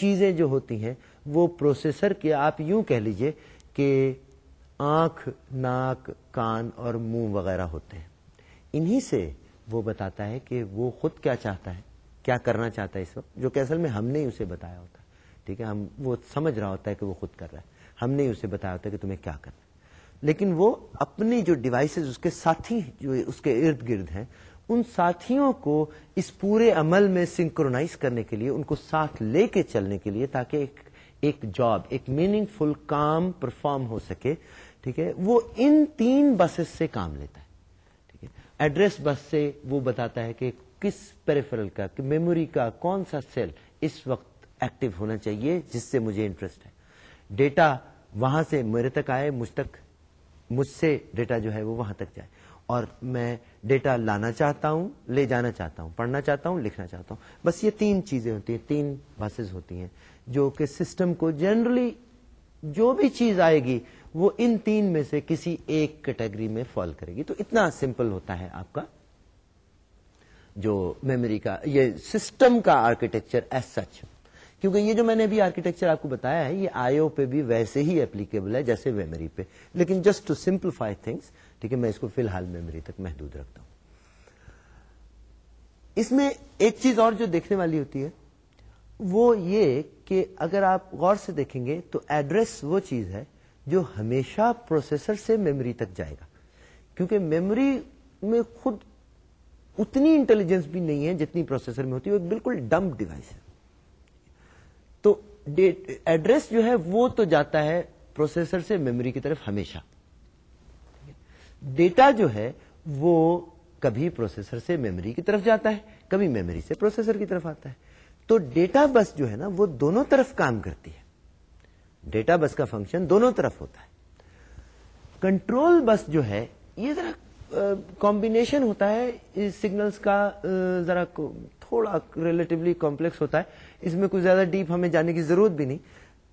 Speaker 1: چیزیں جو ہوتی ہیں، وہ پروسیسر کے آپ یوں کہہ لیجیے کہ آنکھ، ناک، کان اور منہ وغیرہ ہوتے ہیں۔ انہی سے وہ بتاتا ہے کہ وہ خود کیا چاہتا ہے، کیا کرنا چاہتا ہے اس وقت، جو کہ اصل میں ہم نے اسے بتایا ہوتا ہے۔ ٹھیک ہے، ہم وہ سمجھ رہا ہوتا ہے کہ وہ خود کر رہا ہے۔ ہم نے اسے بتایا ہوتا ہے کہ تمہیں کیا کرنا ہے۔ لیکن وہ اپنی جو ڈیوائسز اس کے ساتھی جو اس کے ارد گرد ہیں، ان ساتھیوں کو اس پورے عمل میں سنکرونائز کرنے کے لیے، ان کو ساتھ لے کے چلنے کے لیے تاکہ ایک ایک جاب ایک میننگ فل کام پرفارم ہو سکے، ٹھیک ہے؟ وہ ان تین بسز سے کام لیتا ہے، ٹھیک ہے؟ ایڈریس بس سے وہ بتاتا ہے کہ کس پیریفرل کا میموری کا کون سا سیل اس وقت ایکٹیو ہونا چاہیے، جس سے مجھے انٹرسٹ ہے۔ ڈیٹا وہاں سے میرے تک آئے، مجھ تک مجھ سے ڈیٹا جو ہے وہ وہاں تک جائے۔ اور میں ڈیٹا لانا چاہتا ہوں، لے جانا چاہتا ہوں، پڑھنا چاہتا ہوں، لکھنا چاہتا ہوں۔ بس یہ تین چیزیں ہوتی ہیں، تین بسز ہوتی ہیں، جو کہ سسٹم کو جنرلی جو بھی چیز آئے گی، وہ ان تین میں سے کسی ایک کیٹیگری میں فال کرے گی۔ تو اتنا سمپل ہوتا ہے آپ کا جو میموری کا، یہ سسٹم کا آرکیٹیکچر ایز سچ کیونکہ یہ جو میں نے ابھی آرکیٹیکچر آپ کو بتایا ہے، یہ آئیو پہ بھی ویسے ہی اپلیکیبل ہے جیسے میموری پہ۔ لیکن جسٹ ٹو سمپلیفائی تھنگس ٹھیک ہے، میں اس کو فی الحال میموری تک محدود رکھتا ہوں۔ اس میں ایک چیز اور جو دیکھنے والی ہوتی ہے، وہ یہ کہ اگر آپ غور سے دیکھیں گے تو ایڈریس وہ چیز ہے جو ہمیشہ پروسیسر سے میموری تک جائے گا۔ کیونکہ میموری میں خود اتنی انٹیلیجنس بھی نہیں ہے جتنی پروسیسر میں ہوتی ہے، وہ بالکل ڈمپ ڈیوائس ہے۔ تو ایڈریس جو ہے وہ تو جاتا ہے پروسیسر سے میموری کی طرف ہمیشہ۔ ڈیٹا جو ہے وہ کبھی پروسیسر سے میموری کی طرف جاتا ہے، کبھی میموری سے پروسیسر کی طرف آتا ہے۔ تو ڈیٹا بس جو ہے نا وہ دونوں طرف کام کرتی ہے۔ ڈیٹا بس کا فنکشن دونوں طرف ہوتا ہے۔ کنٹرول بس جو ہے، یہ ذرا کمبینیشن ہوتا ہے۔ سگنلز کا ذرا تھوڑا ریلیٹولی کمپلیکس ہوتا ہے۔ اس میں کچھ زیادہ ڈیپ ہمیں جانے کی ضرورت بھی نہیں۔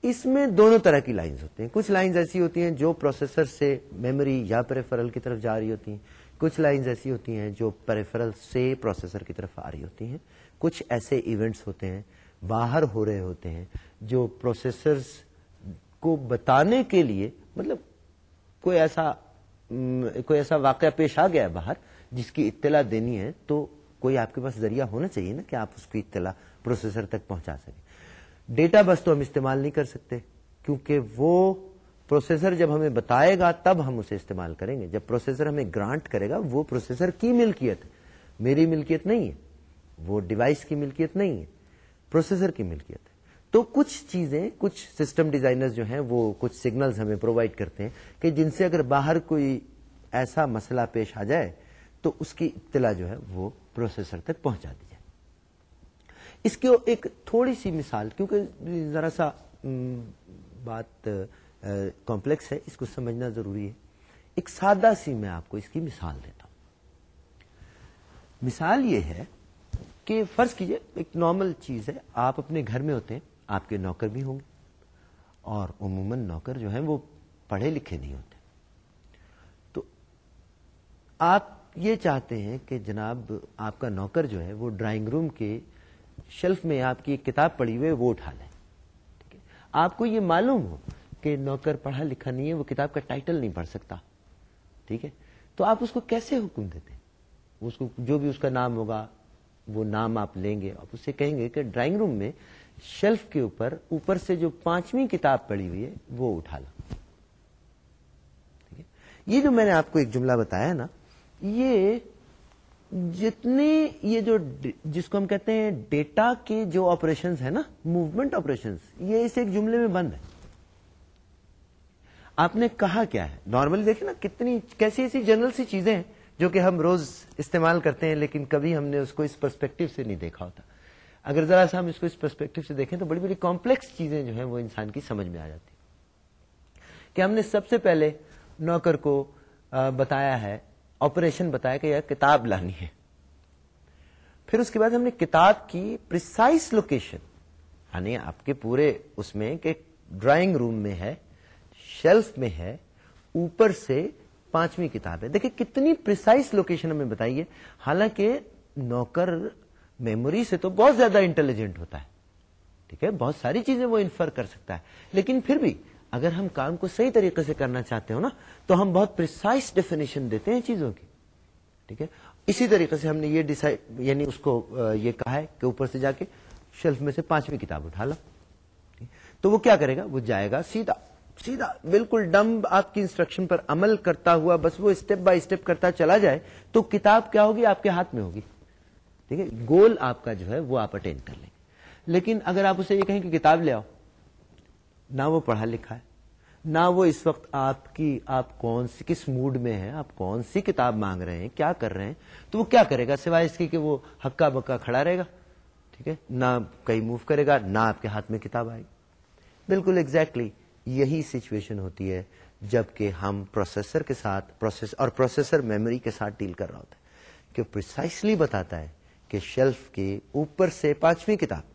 Speaker 1: اس میں دونوں طرح کی لائنز ہوتی ہیں۔ کچھ لائنز ایسی ہوتی ہیں جو پروسیسر سے میموری یا پریفرل کی طرف جا رہی ہوتی ہیں۔ کچھ لائنز ایسی ہوتی ہیں جو پریفرل سے پروسیسر کی طرف آ رہی ہوتی ہیں۔ کچھ ایسے ایونٹس ہوتے ہیں، باہر ہو رہے ہوتے ہیں، جو پروسیسر کو بتانے کے لیے مطلب کوئی ایسا کوئی ایسا واقعہ پیش آ گیا باہر جس کی اطلاع دینی ہے، تو کوئی آپ کے پاس ذریعہ ہونا چاہیے نا کہ آپ اس کی اطلاع پروسیسر تک پہنچا سکیں۔ ڈیٹا بس تو ہم استعمال نہیں کر سکتے، کیونکہ وہ پروسیسر جب ہمیں بتائے گا تب ہم اسے استعمال کریں گے۔ جب پروسیسر ہمیں گرانٹ کرے گا، وہ پروسیسر کی ملکیت ہے۔ میری ملکیت نہیں ہے، وہ ڈیوائس کی ملکیت نہیں ہے، پروسیسر کی ملکیت ہے۔ تو کچھ چیزیں، کچھ سسٹم ڈیزائنر جو ہیں، وہ کچھ سگنلز ہمیں پرووائڈ کرتے ہیں کہ جن سے اگر باہر کوئی ایسا مسئلہ پیش آ جائے، تو اس کی اطلاع جو ہے وہ پروسیسر تک پہنچا دی جائے۔ اس کی ایک تھوڑی سی مثال، کیونکہ ذرا سا بات کمپلیکس ہے، اس کو سمجھنا ضروری ہے۔ ایک سادہ سی میں آپ کو اس کی مثال دیتا ہوں۔ مثال یہ ہے کہ فرض کیجیے، ایک نارمل چیز ہے، آپ اپنے گھر میں ہوتے ہیں، آپ کے نوکر بھی ہوں گے۔ اور عموماً نوکر جو ہیں، وہ پڑھے لکھے نہیں ہوتے۔ تو آپ یہ چاہتے ہیں کہ جناب آپ کا نوکر جو ہے وہ ڈرائنگ روم کے شیلف میں آپ کی ایک کتاب پڑھی ہوئی وہ اٹھا لیں۔ ٹھیک ہے۔ آپ کو یہ معلوم ہو کہ نوکر پڑھا لکھا نہیں ہے، وہ کتاب کا ٹائٹل نہیں پڑھ سکتا۔ ٹھیک ہے۔ تو آپ اس کو کیسے حکم دیتے ہیں؟ اس کو جو بھی اس کا نام ہوگا، وہ نام آپ لیں گے۔ آپ اسے کہیں گے کہ ڈرائنگ روم میں شیلف کے اوپر اوپر سے جو پانچویں کتاب پڑی ہوئی ہے، وہ اٹھا لا یہ جو میں نے آپ کو ایک جملہ بتایا نا یہ جتنے یہ جو جس کو ہم کہتے ہیں ڈیٹا کے جو آپریشن ہے نا، موومنٹ آپریشن یہ اس ایک جملے میں بند ہے۔ آپ نے کہا کیا ہے؟ نارملی دیکھیں نا کتنی، کیسی ایسی جنرل سی چیزیں ہیں جو کہ ہم روز استعمال کرتے ہیں، لیکن کبھی ہم نے اس کو اس پرسپیکٹو سے نہیں دیکھا ہوتا۔ اگر ذرا سا ہم اس کو اس پرسپیکٹو سے دیکھیں تو بڑی بڑی کمپلیکس چیزیں جو ہیں وہ انسان کی سمجھ میں آ جاتی۔ کہ ہم نے سب سے پہلے نوکر کو بتایا ہے آپریشن بتایا کہ یہ کتاب لانی ہے۔ پھر اس کے بعد ہم نے کتاب کی پرسائز لوکیشن یعنی آپ کے پورے اس میں کہ ڈرائنگ روم میں ہے شیلف میں ہے، اوپر سے پانچویں کتاب ہے۔ دیکھیں کتنی پرسائز لوکیشن ہمیں بتائیے حالانکہ نوکر میموری سے تو بہت زیادہ انٹیلیجنٹ ہوتا ہے۔ ٹھیک ہے؟ بہت ساری چیزیں وہ انفر کر سکتا ہے۔ لیکن پھر بھی اگر ہم کام کو صحیح طریقے سے کرنا چاہتے ہو نا، تو ہم بہت پرسائز ڈیفینیشن دیتے ہیں چیزوں کی۔ ٹھیک ہے؟ اسی طریقے سے ہم نے یہ ڈیسائڈ یعنی اس کو یہ کہا ہے کہ اوپر سے جا کے شیلف میں سے پانچویں کتاب اٹھا لا تو وہ کیا کرے گا؟ وہ جائے گا سیدھا سیدھا، بالکل ڈمب آپ کی انسٹرکشن پر عمل کرتا ہوا، بس وہ اسٹیپ بائی اسٹیپ کرتا چلا جائے، تو کتاب کیا ہوگی؟ آپ کے ہاتھ میں ہوگی۔ ٹھیک ہے؟ گول آپ کا جو ہے وہ آپ اٹینڈ کر لیں۔ گے لیکن اگر آپ اسے یہ کہیں کہ کتاب لے آؤ نہ وہ پڑھا لکھا ہے، نہ وہ اس وقت آپ کی، آپ کون سی، کس موڈ میں ہیں، آپ کون سی کتاب مانگ رہے ہیں، کیا کر رہے ہیں، تو وہ کیا کرے گا؟ سوائے اس کی کہ وہ ہکا بکا کھڑا رہے گا، ٹھیک ہے؟ نہ کہیں موو کرے گا، نہ آپ کے ہاتھ میں کتاب آئے گی بالکل ایگزیکٹلی یہی سچویشن ہوتی ہے، جبکہ ہم پروسیسر کے ساتھ پروسیس اور پروسیسر میموری کے ساتھ ڈیل کر رہا ہوتا ہے، کہ پرسائسلی بتاتا ہے کہ شیلف کے اوپر سے پانچویں کتاب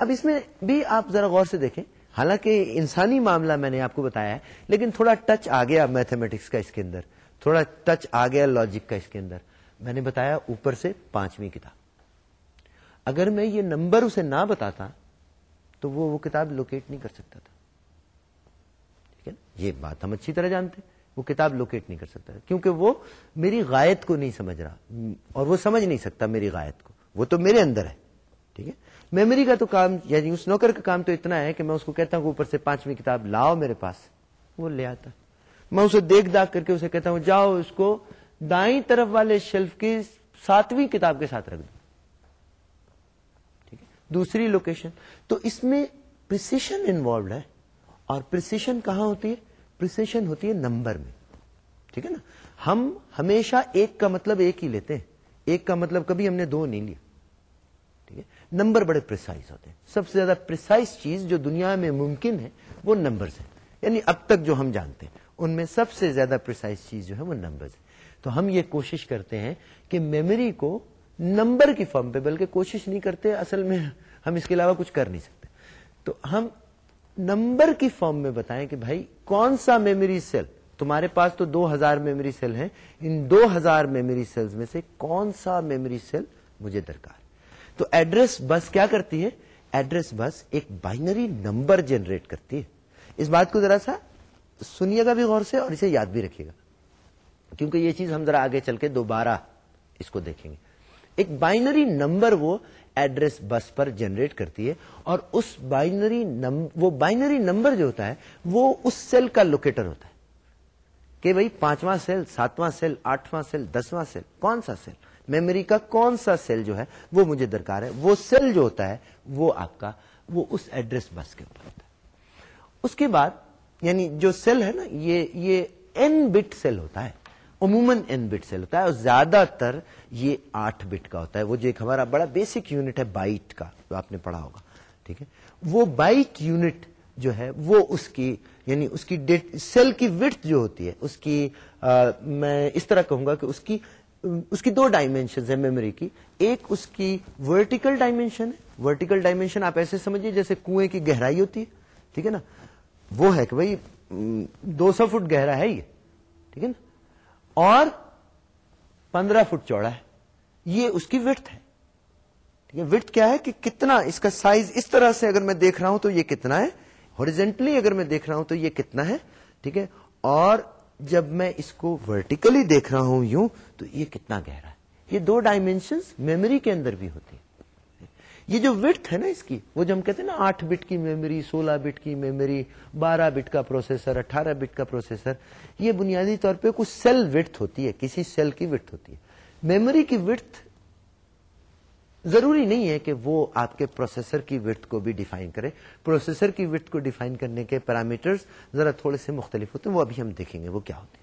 Speaker 1: اب اس میں بھی آپ ذرا غور سے دیکھیں۔ حالانکہ انسانی معاملہ میں نے آپ کو بتایا ہے، لیکن تھوڑا ٹچ آ گیا میتھمیٹکس کا اس کے اندر۔ تھوڑا ٹچ آ گیا لاجک کا اس کے اندر۔ میں نے بتایا اوپر سے پانچویں کتاب۔ اگر میں یہ نمبر اسے نہ بتاتا، تو وہ وہ کتاب لوکیٹ نہیں کر سکتا تھا۔ ٹھیک ہے یہ بات ہم اچھی طرح جانتے وہ کتاب لوکیٹ نہیں کر سکتا کیونکہ وہ میری غائط کو نہیں سمجھ رہا۔ اور وہ سمجھ نہیں سکتا میری غائط کو۔ وہ تو میرے اندر ہے۔ ٹھیک ہے؟ میموری کا تو کام یعنی اس نوکر کا کام تو اتنا ہے کہ میں اس کو کہتا ہوں کہ اوپر سے پانچویں کتاب لاؤ میرے پاس۔ وہ لے آتا۔ میں اسے دیکھ داخ کر کے اسے کہتا ہوں، جاؤ اس کو دائیں طرف والے شیلف کی ساتویں کتاب کے ساتھ رکھ دو۔ ٹھیک ہے؟ دوسری لوکیشن تو اس میں پرسیشن انوالوڈ ہے۔ اور پرسیشن کہاں ہوتی ہے؟ پرسیشن ہوتی ہے نمبر میں۔ ٹھیک ہے نا؟ ہم ہمیشہ ایک کا مطلب ایک ہی لیتے ہیں۔ ایک کا مطلب کبھی ہم نے دو نہیں لیا۔ نمبر بڑے پرسائز ہوتے ہیں۔ سب سے زیادہ پرسائز چیز جو دنیا میں ممکن ہے وہ نمبرز ہیں۔ یعنی اب تک جو ہم جانتے ہیں، ان میں سب سے زیادہ پرسائز چیز جو ہے وہ نمبرز ہے تو ہم یہ کوشش کرتے ہیں کہ میموری کو نمبر کی فارم پہ، بلکہ کوشش نہیں کرتے، اصل میں ہم اس کے علاوہ کچھ کر نہیں سکتے۔ تو ہم نمبر کی فارم میں بتائیں کہ بھائی، کون سا میموری سیل تمہارے پاس تو دو ہزار میموری سیل ہیں۔ ان دو ہزار میموری سیلز میں سے کون سا میموری سیل مجھے درکار تو ایڈریس بس کیا کرتی ہے؟ ایڈریس بس ایک بائنری نمبر جنریٹ کرتی ہے۔ اس بات کو ذرا سا سنیے گا بھی غور سے اور اسے یاد بھی رکھیے گا۔ کیونکہ یہ چیز ہم ذرا آگے چل کے دوبارہ اس کو دیکھیں گے۔ ایک بائنری نمبر وہ ایڈریس بس پر جنریٹ کرتی ہے اور اس بائنری وہ بائنری نمبر جو ہوتا ہے، وہ اس سیل کا لوکیٹر ہوتا ہے کہ بھائی پانچواں سیل، ساتواں سیل، آٹھواں سیل، دسواں سیل، کون سا سیل؟ میموری کا کون سا سیل جو ہے، وہ مجھے درکار ہے، وہ سیل جو ہوتا ہے، وہ آپ کا، وہ اس ایڈریس بس کے اوپر ہوتا ہے۔ اس کے بعد یعنی جو سیل ہے نا، یہ یہ این بٹ سیل ہوتا ہے، عموماً این بٹ سیل ہوتا ہے، اور زیادہ تر یہ آٹھ بٹ کا ہوتا ہے۔ وہ جو ایک ہمارا بڑا بیسک یونٹ ہے، بائٹ کا، جو آپ نے پڑھا ہوگا، ٹھیک ہے؟ وہ بائٹ یونٹ جو ہے، وہ اس کی یعنی اس کی سیل کی وٹ جو ہوتی ہے، اس کی میں اس طرح کہوں گا کہ اس کی اس کی دو ڈائمینشن ہے میموری کی۔ ایک اس کی ورٹیکل ڈائمینشن ہے۔ ورٹیکل ڈائمینشن آپ ایسے سمجھیے جیسے کنویں کی گہرائی ہوتی ہے۔ ٹھیک ہے نا؟ وہ ہے کہ بھائی دو سو فٹ گہرا ہے یہ۔ ٹھیک ہے نا؟ اور پندرہ فٹ چوڑا ہے۔ یہ اس کی وٹ ہے۔ ٹھیک ہے؟ وٹ کیا ہے کہ کتنا اس کا سائز اس طرح سے اگر میں دیکھ رہا ہوں تو یہ کتنا ہے۔ ہارجینٹلی اگر میں دیکھ رہا ہوں تو یہ کتنا ہے۔ ٹھیک ہے؟ اور جب میں اس کو ورٹیکلی دیکھ رہا ہوں یوں، تو یہ کتنا گہرا ہے۔ یہ دو ڈائمینشن میموری کے اندر بھی ہوتی ہیں۔ یہ جو وٹ ہے نا اس کی، وہ جو ہم کہتے ہیں نا آٹھ بٹ کی میموری سولہ بٹ کی میموری بارہ بٹ کا پروسیسر اٹھارہ بٹ کا پروسیسر یہ بنیادی طور پہ کچھ سیل وٹ ہوتی ہے، کسی سیل کی وٹ ہوتی ہے۔ میموری کی وٹ ضروری نہیں ہے کہ وہ آپ کے پروسیسر کی وٹ کو بھی ڈیفائن کرے۔ پروسیسر کی وٹ کو ڈیفائن کرنے کے پیرامیٹرز ذرا تھوڑے سے مختلف ہوتے ہیں، وہ ابھی ہم دیکھیں گے وہ کیا ہوتے ہیں۔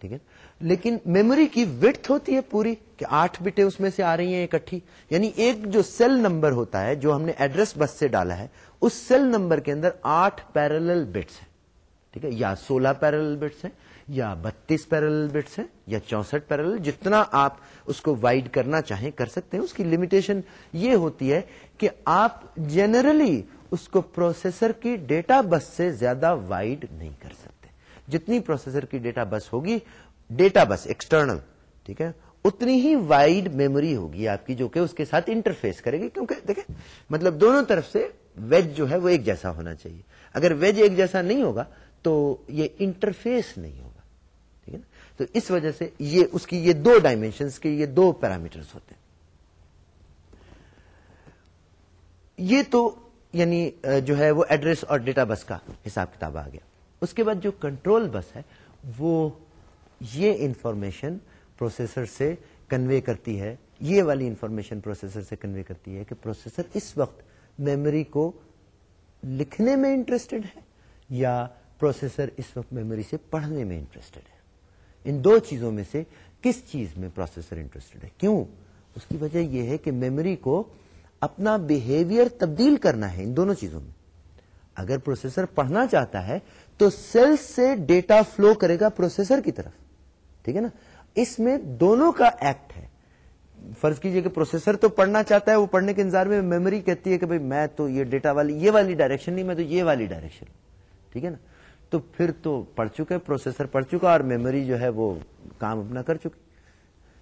Speaker 1: ٹھیک ہے؟ لیکن میموری کی وٹ ہوتی ہے پوری کہ آٹھ بٹیں اس میں سے آ رہی ہیں اکٹھی۔ یعنی ایک جو سیل نمبر ہوتا ہے، جو ہم نے ایڈریس بس سے ڈالا ہے، اس سیل نمبر کے اندر آٹھ پیرل بٹس ہیں۔ ٹھیک ہے؟ یا سولہ پیرل بٹس ہیں۔ یا بتیس پیرل بٹس ہیں یا چونسٹھ پیرل جتنا آپ اس کو وائڈ کرنا چاہیں کر سکتے ہیں، اس کی لمیٹیشن یہ ہوتی ہے کہ آپ جنرلی اس کو پروسیسر کی ڈیٹا بس سے زیادہ وائڈ نہیں کر سکتے۔ جتنی پروسیسر کی ڈیٹا بس ہوگی ڈیٹا بس ایکسٹرنل ٹھیک ہے؟ اتنی ہی وائڈ میموری ہوگی آپ کی، جو کہ اس کے ساتھ انٹرفیس کرے گی۔ کیونکہ دیکھیں مطلب دونوں طرف سے ویج جو ہے وہ ایک جیسا ہونا چاہیے۔ اگر ویج ایک جیسا نہیں ہوگا تو یہ انٹرفیس نہیں ہوگا۔ تو اس وجہ سے یہ اس کی یہ دو ڈائمینشنس کے یہ دو پیرامیٹرز ہوتے ہیں۔ یہ تو یعنی جو ہے وہ ایڈریس اور ڈیٹا بس کا حساب کتاب آ گیا۔ اس کے بعد جو کنٹرول بس ہے، وہ یہ انفارمیشن پروسیسر سے کنوے کرتی ہے۔ یہ والی انفارمیشن پروسیسر سے کنوے کرتی ہے کہ پروسیسر اس وقت میموری کو لکھنے میں انٹرسٹڈ ہے یا پروسیسر اس وقت میموری سے پڑھنے میں انٹرسٹڈ ہے۔ ان دو چیزوں میں سے کس چیز میں پروسیسر انٹرسٹڈ ہے؟ کیوں؟ اس کی وجہ یہ ہے کہ میموری کو اپنا بہیویئر تبدیل کرنا ہے ان دونوں چیزوں میں۔ اگر پروسیسر پڑھنا چاہتا ہے تو سیل سے ڈیٹا فلو کرے گا پروسیسر کی طرف۔ ٹھیک ہے نا؟ اس میں دونوں کا ایکٹ ہے۔ فرض کیجیے کہ پروسیسر تو پڑھنا چاہتا ہے، وہ پڑھنے کے انتظار میں میموری کہتی ہے کہ بھائی میں تو یہ ڈیٹا والی، یہ والی ڈائریکشن نہیں، میں تو یہ والی ڈائریکشن ٹھیک ہے نا؟ تو پھر تو پڑھ چکے، پروسیسر پڑھ چکا اور میموری جو ہے وہ کام اپنا کر چکی۔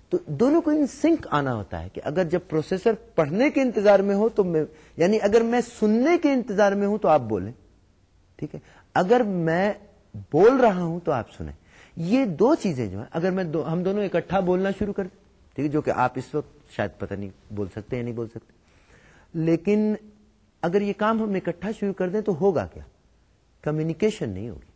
Speaker 1: تو دونوں کو ان سنک آنا ہوتا ہے کہ اگر جب پروسیسر پڑھنے کے انتظار میں ہو تو میں یعنی اگر میں سننے کے انتظار میں ہوں تو آپ بولیں۔ ٹھیک ہے؟ اگر میں بول رہا ہوں تو آپ سنیں۔ یہ دو چیزیں جو ہیں، اگر میں دو، ہم دونوں اکٹھا بولنا شروع کر دیں، ٹھیک ہے؟ جو کہ آپ اس وقت شاید پتہ نہیں بول سکتے یا نہیں بول سکتے۔ لیکن اگر یہ کام ہم اکٹھا شروع کر دیں تو ہوگا کیا؟ کمیونیکیشن نہیں ہوگی۔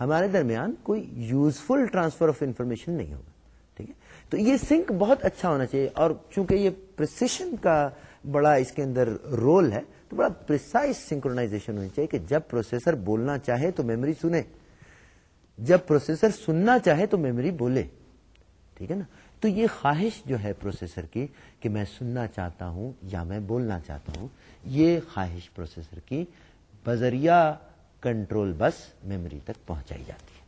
Speaker 1: ہمارے درمیان کوئی یوزفل ٹرانسفر آف انفارمیشن نہیں ہوگا۔ ٹھیک ہے؟ تو یہ سنک بہت اچھا ہونا چاہیے۔ اور چونکہ یہ پرسیشن کا بڑا اس کے اندر رول ہے، تو بڑا پرسائز سنکرونائزیشن ہونی چاہیے کہ جب پروسیسر بولنا چاہے تو میموری سنے۔ جب پروسیسر سننا چاہے تو میموری بولے۔ ٹھیک ہے نا؟ تو یہ خواہش جو ہے پروسیسر کی کہ میں سننا چاہتا ہوں یا میں بولنا چاہتا ہوں، یہ خواہش پروسیسر کی بذریعہ کنٹرول بس میموری تک پہنچائی جاتی ہے۔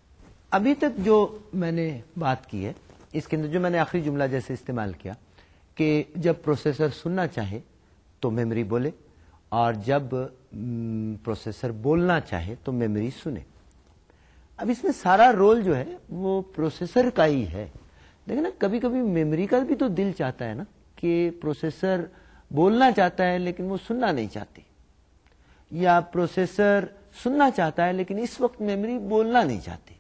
Speaker 1: ابھی تک جو میں نے بات کی ہے، اس کے اندر جو میں نے آخری جملہ جیسے استعمال کیا، کہ جب پروسیسر سننا چاہے تو میموری بولے، اور جب پروسیسر بولنا چاہے تو میموری سنے۔ اب اس میں سارا رول جو ہے، وہ پروسیسر کا ہی ہے۔ لیکن نا کبھی کبھی میموری کا بھی تو دل چاہتا ہے نا، کہ پروسیسر بولنا چاہتا ہے لیکن وہ سننا نہیں چاہتی۔ یا پروسیسر سننا چاہتا ہے، لیکن اس وقت میموری بولنا نہیں چاہتی۔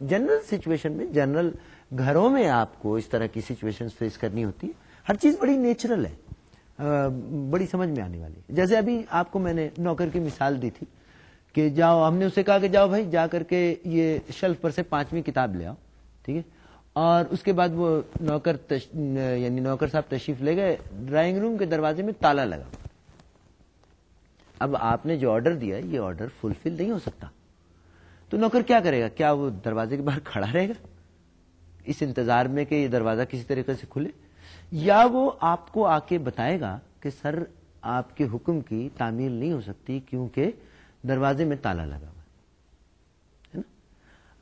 Speaker 1: جنرل سچویشن میں جنرل گھروں میں آپ کو اس طرح کی سچویشن فیس کرنی ہوتی ہے ہر چیز بڑی نیچرل ہے۔ بڑی سمجھ میں آنے والی جیسے ابھی آپ کو میں نے نوکر کی مثال دی تھی کہ جاؤ، ہم نے اسے کہا کہ جاؤ بھائی، جا کر کے یہ شلف پر سے پانچویں کتاب لے آؤ، ٹھیک ہے؟ اور اس کے بعد وہ نوکر تش... یعنی نوکر صاحب تشریف لے گئے ڈرائنگ روم کے دروازے میں تالا لگا۔ اب آپ نے جو آرڈر دیا یہ آرڈر فلفل نہیں ہو سکتا۔ تو نوکر کیا کرے گا؟ کیا وہ دروازے کے باہر کھڑا رہے گا؟ اس انتظار میں کہ یہ دروازہ کسی طریقے سے کھلے؟ یا وہ آپ کو آ کے بتائے گا کہ سر، آپ کے حکم کی تعمیل نہیں ہو سکتی کیونکہ دروازے میں تالا لگا ہوا ہے۔ نا؟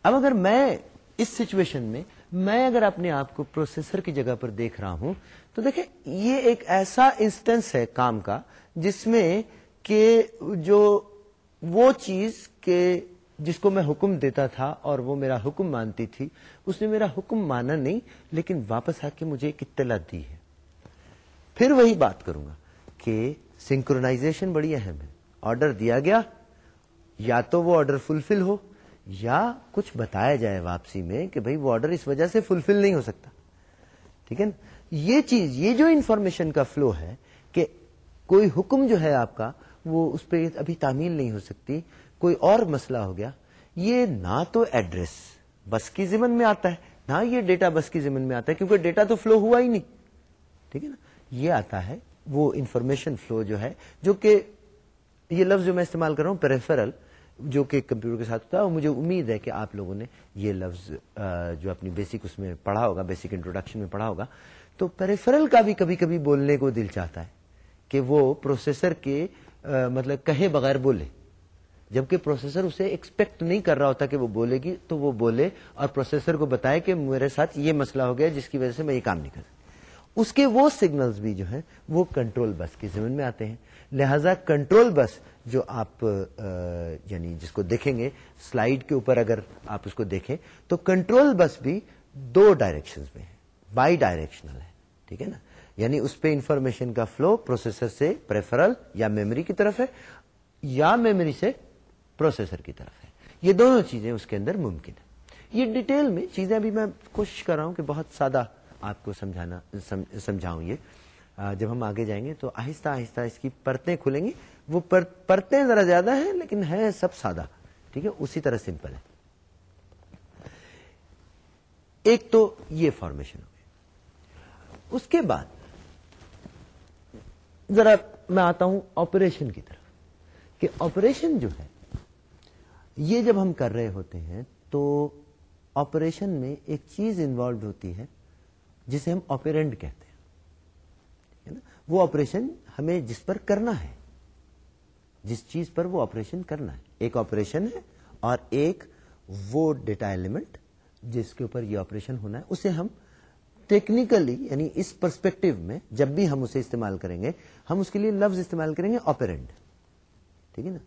Speaker 1: اب اگر میں اس سچویشن میں میں اگر اپنے آپ کو پروسیسر کی جگہ پر دیکھ رہا ہوں، تو دیکھیں، یہ ایک ایسا انسٹنس ہے کام کا، جس میں کہ جو وہ چیز کہ جس کو میں حکم دیتا تھا اور وہ میرا حکم مانتی تھی، اس نے میرا حکم مانا نہیں، لیکن واپس آ کے مجھے ایک اطلاع دی ہے۔ پھر وہی بات کروں گا کہ سنکرونائزیشن بڑی اہم ہے۔ آرڈر دیا گیا، یا تو وہ آرڈر فلفل ہو، یا کچھ بتایا جائے واپسی میں کہ بھائی وہ آرڈر اس وجہ سے فلفل نہیں ہو سکتا۔ ٹھیک ہے نا؟ یہ چیز، یہ جو انفارمیشن کا فلو ہے کہ کوئی حکم جو ہے آپ کا وہ اس پہ ابھی تعمیل نہیں ہو سکتی، کوئی اور مسئلہ ہو گیا، یہ نہ تو ایڈریس بس کی زمن میں آتا ہے، نہ یہ ڈیٹا بس کی زمن میں آتا ہے، کیونکہ ڈیٹا تو فلو ہوا ہی نہیں۔ ٹھیک ہے نا؟ یہ آتا ہے، وہ انفارمیشن فلو جو ہے، جو کہ یہ لفظ جو میں استعمال کر رہا ہوں پیریفرل جو کہ کمپیوٹر کے ساتھ ہوتا ہے، اور مجھے امید ہے کہ آپ لوگوں نے یہ لفظ جو اپنی بیسک اس میں پڑھا ہوگا بیسک انٹروڈکشن میں پڑھا ہوگا، تو پیریفرل کا بھی کبھی کبھی بولنے کو دل چاہتا ہے کہ وہ پروسیسر کے مطلب کہے بغیر بولے۔ جبکہ پروسیسر اسے ایکسپیکٹ نہیں کر رہا ہوتا کہ وہ بولے گی، تو وہ بولے اور پروسیسر کو بتائے کہ میرے ساتھ یہ مسئلہ ہو گیا جس کی وجہ سے میں یہ کام نہیں کر سکتا۔ اس کے وہ سگنلز بھی جو ہیں، وہ کنٹرول بس کی زمین میں آتے ہیں۔ لہذا کنٹرول بس جو آپ یعنی جس کو دیکھیں گے سلائیڈ کے اوپر اگر آپ اس کو دیکھیں، تو کنٹرول بس بھی دو ڈائریکشن میں ہے بائی ڈائریکشنل ہے، ٹھیک ہے نا؟ یعنی اس پہ انفارمیشن کا فلو پروسیسر سے پریفرل یا میموری کی طرف ہے یا میموری سے پروسیسر کی طرف ہے۔ یہ دونوں چیزیں اس کے اندر ممکن ہے یہ ڈیٹیل میں چیزیں ابھی میں کوشش کر رہا ہوں کہ بہت سادہ آپ کو سمجھانا سمجھاؤں یہ۔ جب ہم آگے جائیں گے تو آہستہ آہستہ اس کی پرتیں کھلیں گی۔ وہ پرتیں ذرا زیادہ ہیں لیکن ہے سب سادہ۔ ٹھیک ہے؟ اسی طرح سمپل ہے۔ ایک تو یہ فارمیشن ہو گئی۔ اس کے بعد ذرا میں آتا ہوں آپریشن کی طرف۔ کہ آپریشن جو ہے، یہ جب ہم کر رہے ہوتے ہیں تو آپریشن میں ایک چیز انوالوڈ ہوتی ہے، جسے ہم آپرینٹ کہتے ہیں۔ وہ آپریشن ہمیں جس پر کرنا ہے، جس چیز پر وہ آپریشن کرنا ہے۔ ایک آپریشن ہے اور ایک وہ ڈیٹا ایلیمنٹ جس کے اوپر یہ آپریشن ہونا ہے، اسے ہم ٹیکنیکلی یعنی اس پرسپیکٹو میں جب بھی ہم اسے استعمال کریں گے، ہم اس کے لیے لفظ استعمال کریں گے آپرینٹ ٹھیک ہے نا؟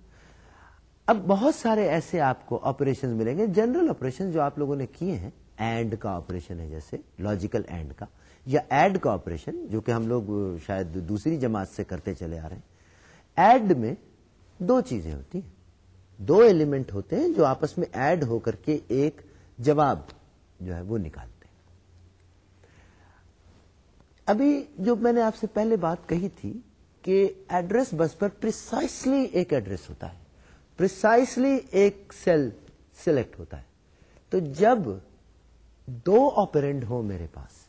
Speaker 1: اب بہت سارے ایسے آپ کو آپریشن ملیں گے جنرل آپریشن جو آپ لوگوں نے کیے ہیں اینڈ کا آپریشن ہے جیسے لاجیکل اینڈ کا، یا ایڈ کا آپریشن جو کہ ہم لوگ شاید دوسری جماعت سے کرتے چلے آ رہے ہیں۔ ایڈ میں دو چیزیں ہوتی ہیں۔ دو ایلیمنٹ ہوتے ہیں جو آپس میں ایڈ ہو کر کے ایک جواب جو ہے وہ نکالتے ابھی جو میں نے آپ سے پہلے بات کہی تھی کہ ایڈریس بس پر پرسائسلی ایک ایڈریس ہوتا ہے۔ پرسائسلی ایک سیل سلیکٹ ہوتا ہے۔ تو جب دو آپرینٹ ہو میرے پاس،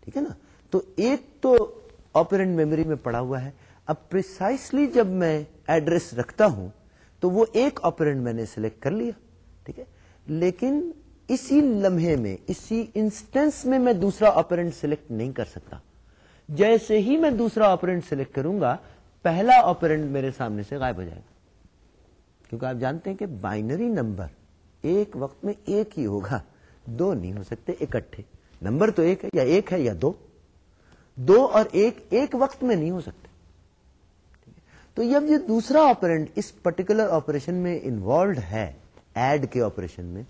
Speaker 1: ٹھیک ہے نا؟ تو ایک تو آپرینٹ میموری میں پڑا ہوا ہے۔ اب پرسائسلی جب میں ایڈریس رکھتا ہوں، تو وہ ایک آپرینٹ میں نے سلیکٹ کر لیا، ٹھیک ہے؟ لیکن اسی لمحے میں، اسی انسٹنس میں میں دوسرا آپرینٹ سلیکٹ نہیں کر سکتا۔ جیسے ہی میں دوسرا آپرینٹ سلیکٹ کروں گا، پہلا آپرینٹ میرے سامنے سے غائب ہو جائے گا۔ کیونکہ آپ جانتے ہیں کہ بائنری نمبر ایک وقت میں ایک ہی ہوگا۔ دو نہیں ہو سکتے، اکٹھے۔ نمبر تو ایک ہے، یا ایک ہے یا دو۔ دو اور ایک ایک وقت میں نہیں ہو سکتے۔ تو جب یہ دوسرا آپرینٹ اس پرٹیکولر آپریشن میں انوالوڈ ہے ایڈ کے آپریشن میں۔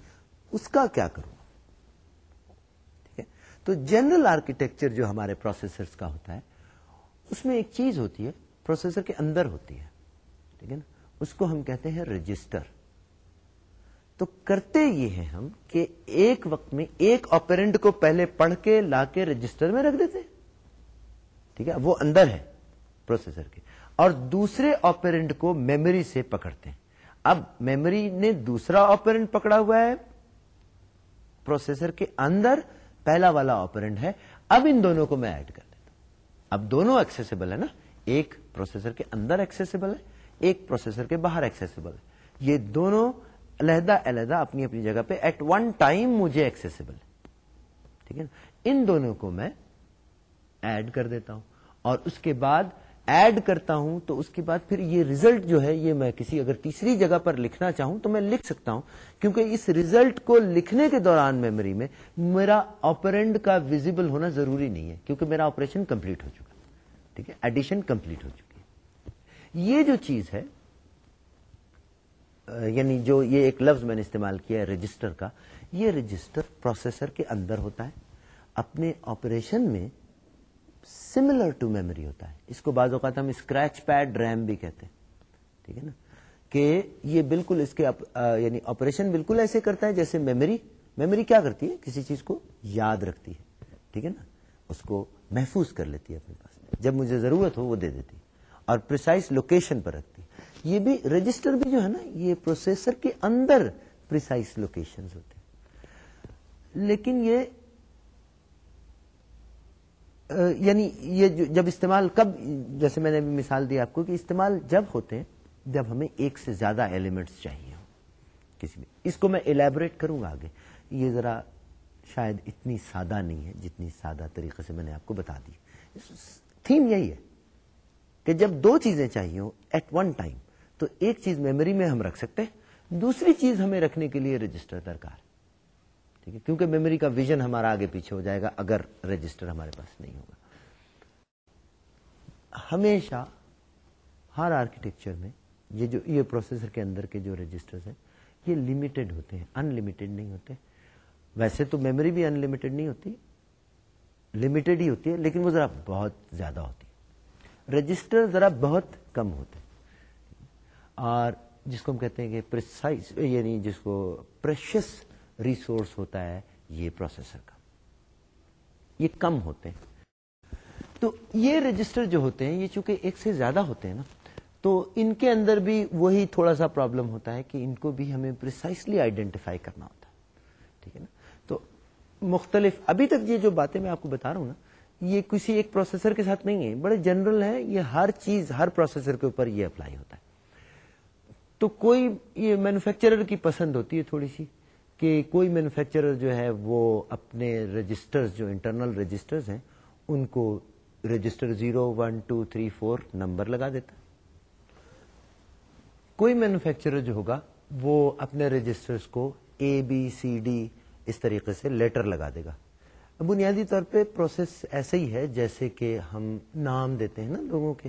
Speaker 1: اس کا کیا کروں؟ ٹھیک ہے؟ تو جنرل آرکیٹیکچر جو ہمارے پروسیسر کا ہوتا ہے، اس میں ایک چیز ہوتی ہے پروسیسر کے اندر ہوتی ہے، ٹھیک ہے نا؟ اس کو ہم کہتے ہیں رجسٹر۔ تو کرتے یہ ہیں ہم کہ ایک وقت میں ایک آپرینٹ کو پہلے پڑھ کے لا کے رجسٹر میں رکھ دیتے ٹھیک ہے؟ وہ اندر ہے پروسیسر کے۔ اور دوسرے آپرینٹ کو میموری سے پکڑتے ہیں۔ اب میموری نے دوسرا آپرینٹ پکڑا ہوا ہے۔ پروسیسر کے اندر پہلا والا آپرینٹ ہے۔ اب ان دونوں کو میں ایڈ کر دیتا ہوں۔ اب دونوں ایکسیسیبل ہے نا۔ ایک پروسیسر کے اندر ایکسیسیبل ہے، ایک پروسیسر کے باہر ایکسیسیبل ہے۔ یہ دونوں علیحدہ علیحدہ اپنی اپنی جگہ پہ ایٹ ون ٹائم مجھے ایکسیسیبل ہے ٹھیک ہے نا؟ ان دونوں کو میں ایڈ کر دیتا ہوں۔ اور اس کے بعد ایڈ کرتا ہوں تو اس کے بعد پھر یہ ریزلٹ جو ہے، یہ میں کسی اگر تیسری جگہ پر لکھنا چاہوں تو میں لکھ سکتا ہوں، کیونکہ اس ریزلٹ کو لکھنے کے دوران میموری میں میرا آپرینڈ کا ویزیبل ہونا ضروری نہیں ہے، کیونکہ میرا آپریشن کمپلیٹ ہو چکا۔ ٹھیک ہے؟ ایڈیشن کمپلیٹ ہو چکی ہے۔ یہ جو چیز ہے یعنی جو یہ ایک لفظ میں نے استعمال کیا ہے رجسٹر کا، یہ رجسٹر پروسیسر کے اندر ہوتا ہے۔ اپنے آپریشن میں سملر ٹو میموری ہوتا ہے۔ اس کو بعض اوقات ہم اسکریچ پیڈ ریم بھی کہتے ہیں۔ ٹھیک ہے نا؟ کہ یہ بالکل اس کے یعنی آپریشن بالکل ایسے کرتا ہے جیسے میموری میموری کیا کرتی ہے؟ کسی چیز کو یاد رکھتی ہے۔ ٹھیک ہے نا؟ اس کو محفوظ کر لیتی ہے اپنے پاس۔ جب مجھے ضرورت ہو وہ دے دیتی اور پرسائز لوکیشن پر رکھتی یہ بھی رجسٹر بھی جو ہے نا، یہ پروسیسر کے اندر پرسائز لوکیشن ہوتے ہیں۔ لیکن یہ یعنی یہ جب استعمال کب جیسے میں نے مثال دی آپ کو کہ استعمال جب ہوتے ہیں، جب ہمیں ایک سے زیادہ ایلیمنٹس چاہیے کسی بھی اس کو میں الیبوریٹ کروں گا آگے۔ یہ ذرا شاید اتنی سادہ نہیں ہے، جتنی سادہ طریقے سے میں نے آپ کو بتا دی۔ تھیم یہی ہے کہ جب دو چیزیں چاہیے ہوں ایٹ ون ٹائم تو ایک چیز میموری میں ہم رکھ سکتے ہیں، دوسری چیز ہمیں رکھنے کے لیے رجسٹر درکار۔ ٹھیک ہے کیونکہ میموری کا ویژن ہمارا آگے پیچھے ہو جائے گا اگر رجسٹر ہمارے پاس نہیں ہوگا۔ ہمیشہ ہر آرکیٹیکچر میں یہ جو یہ پروسیسر کے اندر کے جو رجسٹر ہیں، یہ لمیٹڈ ہوتے ہیں ان لمیٹڈ نہیں ہوتے۔ ویسے تو میموری بھی ان لمیٹڈ نہیں ہوتی لمیٹڈ ہی ہوتی ہے، لیکن وہ ذرا بہت زیادہ ہوتی رجسٹر ذرا بہت کم ہوتے اور جس کو ہم کہتے ہیں کہ پرسائز یعنی جس کو پریشس ریسورس ہوتا ہے یہ پروسیسر کا۔ یہ کم ہوتے ہیں۔ تو یہ رجسٹر جو ہوتے ہیں، یہ چونکہ ایک سے زیادہ ہوتے ہیں نا، تو ان کے اندر بھی وہی تھوڑا سا پرابلم ہوتا ہے کہ ان کو بھی ہمیں پرسائسلی آئیڈینٹیفائی کرنا ہوتا ہے۔ ٹھیک ہے نا؟ تو مختلف، ابھی تک یہ جو باتیں میں آپ کو بتا رہا ہوں نا، یہ کسی ایک پروسیسر کے ساتھ نہیں ہے۔ بڑے جنرل ہے یہ ہر چیز، ہر پروسیسر کے اوپر یہ اپلائی ہوتا ہے۔ تو کوئی یہ مینوفیکچرر کی پسند ہوتی ہے تھوڑی سی کہ کوئی مینوفیکچرر جو ہے وہ اپنے رجسٹرز جو انٹرنل رجسٹرز ہیں، ان کو register zero, one, two, three, four number لگا دیتا کوئی مینوفیکچرر جو ہوگا، وہ اپنے رجسٹرز کو اے بی سی ڈی اس طریقے سے لیٹر لگا دے گا۔ بنیادی طور پہ پروسیس ایسے ہی ہے جیسے کہ ہم نام دیتے ہیں نا لوگوں کے۔